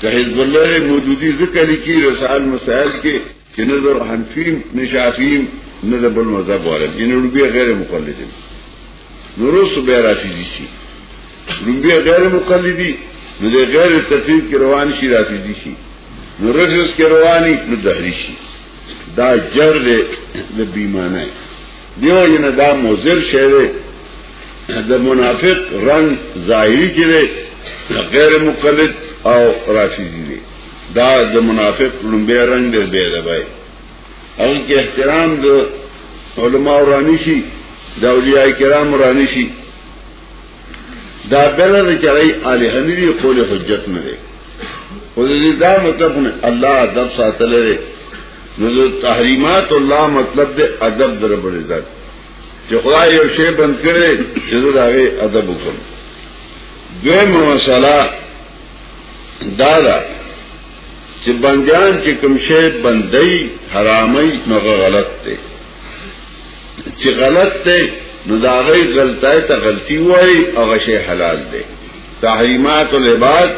که حزب الله مودودي ذکر لیکي رسال مسائل کې چې نه زر حنفیم نه شافیم نه د بل مذهب واره دي نه روبي غیر مقلد دي نو روس به رافیزي شي روبي غیر مقلد دي نو د غیر تفید کې روان شي رافیزي شي نو رجس کې رواني نو دهري شي دا جر دې د بیمانه دیو جن دا مضر شی دی د منافق رنگ ظاهری کې دی غیر مقلد او رافضی دی دا د منافق لومبه رنگ دی به دی بای او کې احترام د علماء رانی شي د اولیاء کرام رانی شي دا بل نه چرای علی حنیفی قول حجت نه دی خو دې دا مطلب نه الله ادب ساتل لري نو تحریمات الله مطلب دې ادب در بل عزت چې خدای یو شی بند کړي چې دا غي ادب وکړي دویمه مسله دا ده چې بندیان چې کوم شی بندي حرامي نو غلط دی چې غلط دی نو دا غي غلطای ته غلطي وای او غشي حلال دی تحریمات العباد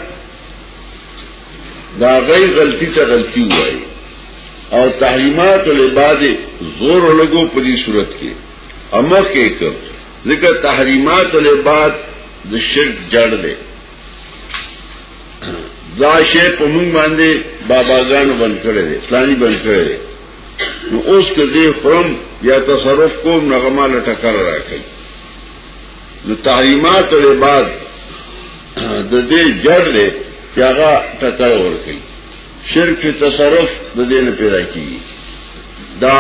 دا غي غلطي ته غلطي وای او تحریمات العباد زور لګو په دې صورت کې امر کې کوم ذکر تحریمات العباد د شرک جړ دی دا شی په مونږ باندې باباګانو بند کړی دی اسلامي بند کړی دی نو اوس که زه خورم یا تصرف کوم نو هغه مال ټکر راکړي نو تحریمات له بعد د دې جړ له چې هغه ټکر ورکړي شرک فی تصرف د دې نه پیدا کیږي دا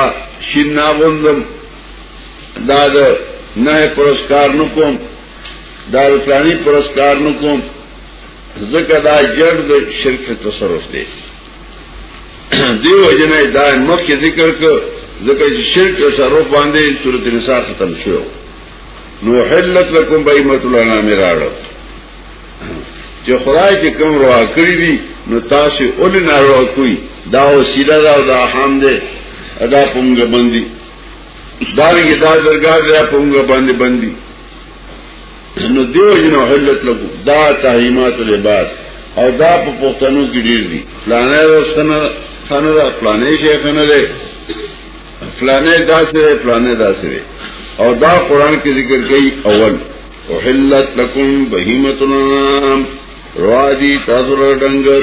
شین ناغوندم دا د نه پرسکار نکوم دا رکرانی پرسکار نکوم ځکه دا جړ د شرک فی تصرف دی دیو جنہ دائن مخ کے ذکر کر ذکر چی شرک تصرف باندے صورت نساء ختم شو نو حلت لکم بایمت لنا مرارو چی خدای چی کم روا کری دی نو تاسی اولی ناروا کوئی دا وسیلہ دا دا حام دے ادا پونگ بندی دارنگی دا درگاہ دا پونگ بندی بندی نو دیو جن حلت لګو دا تهیمات العباد او دا په پښتنو کې ډیر دي فلانه وسنه خانه دا فلانه شیخ نه دی فلانه داسې فلانه داسې او دا قران کې ذکر کوي اول وحلت لكم بهیمه الانام روادي تاسو له ډنګر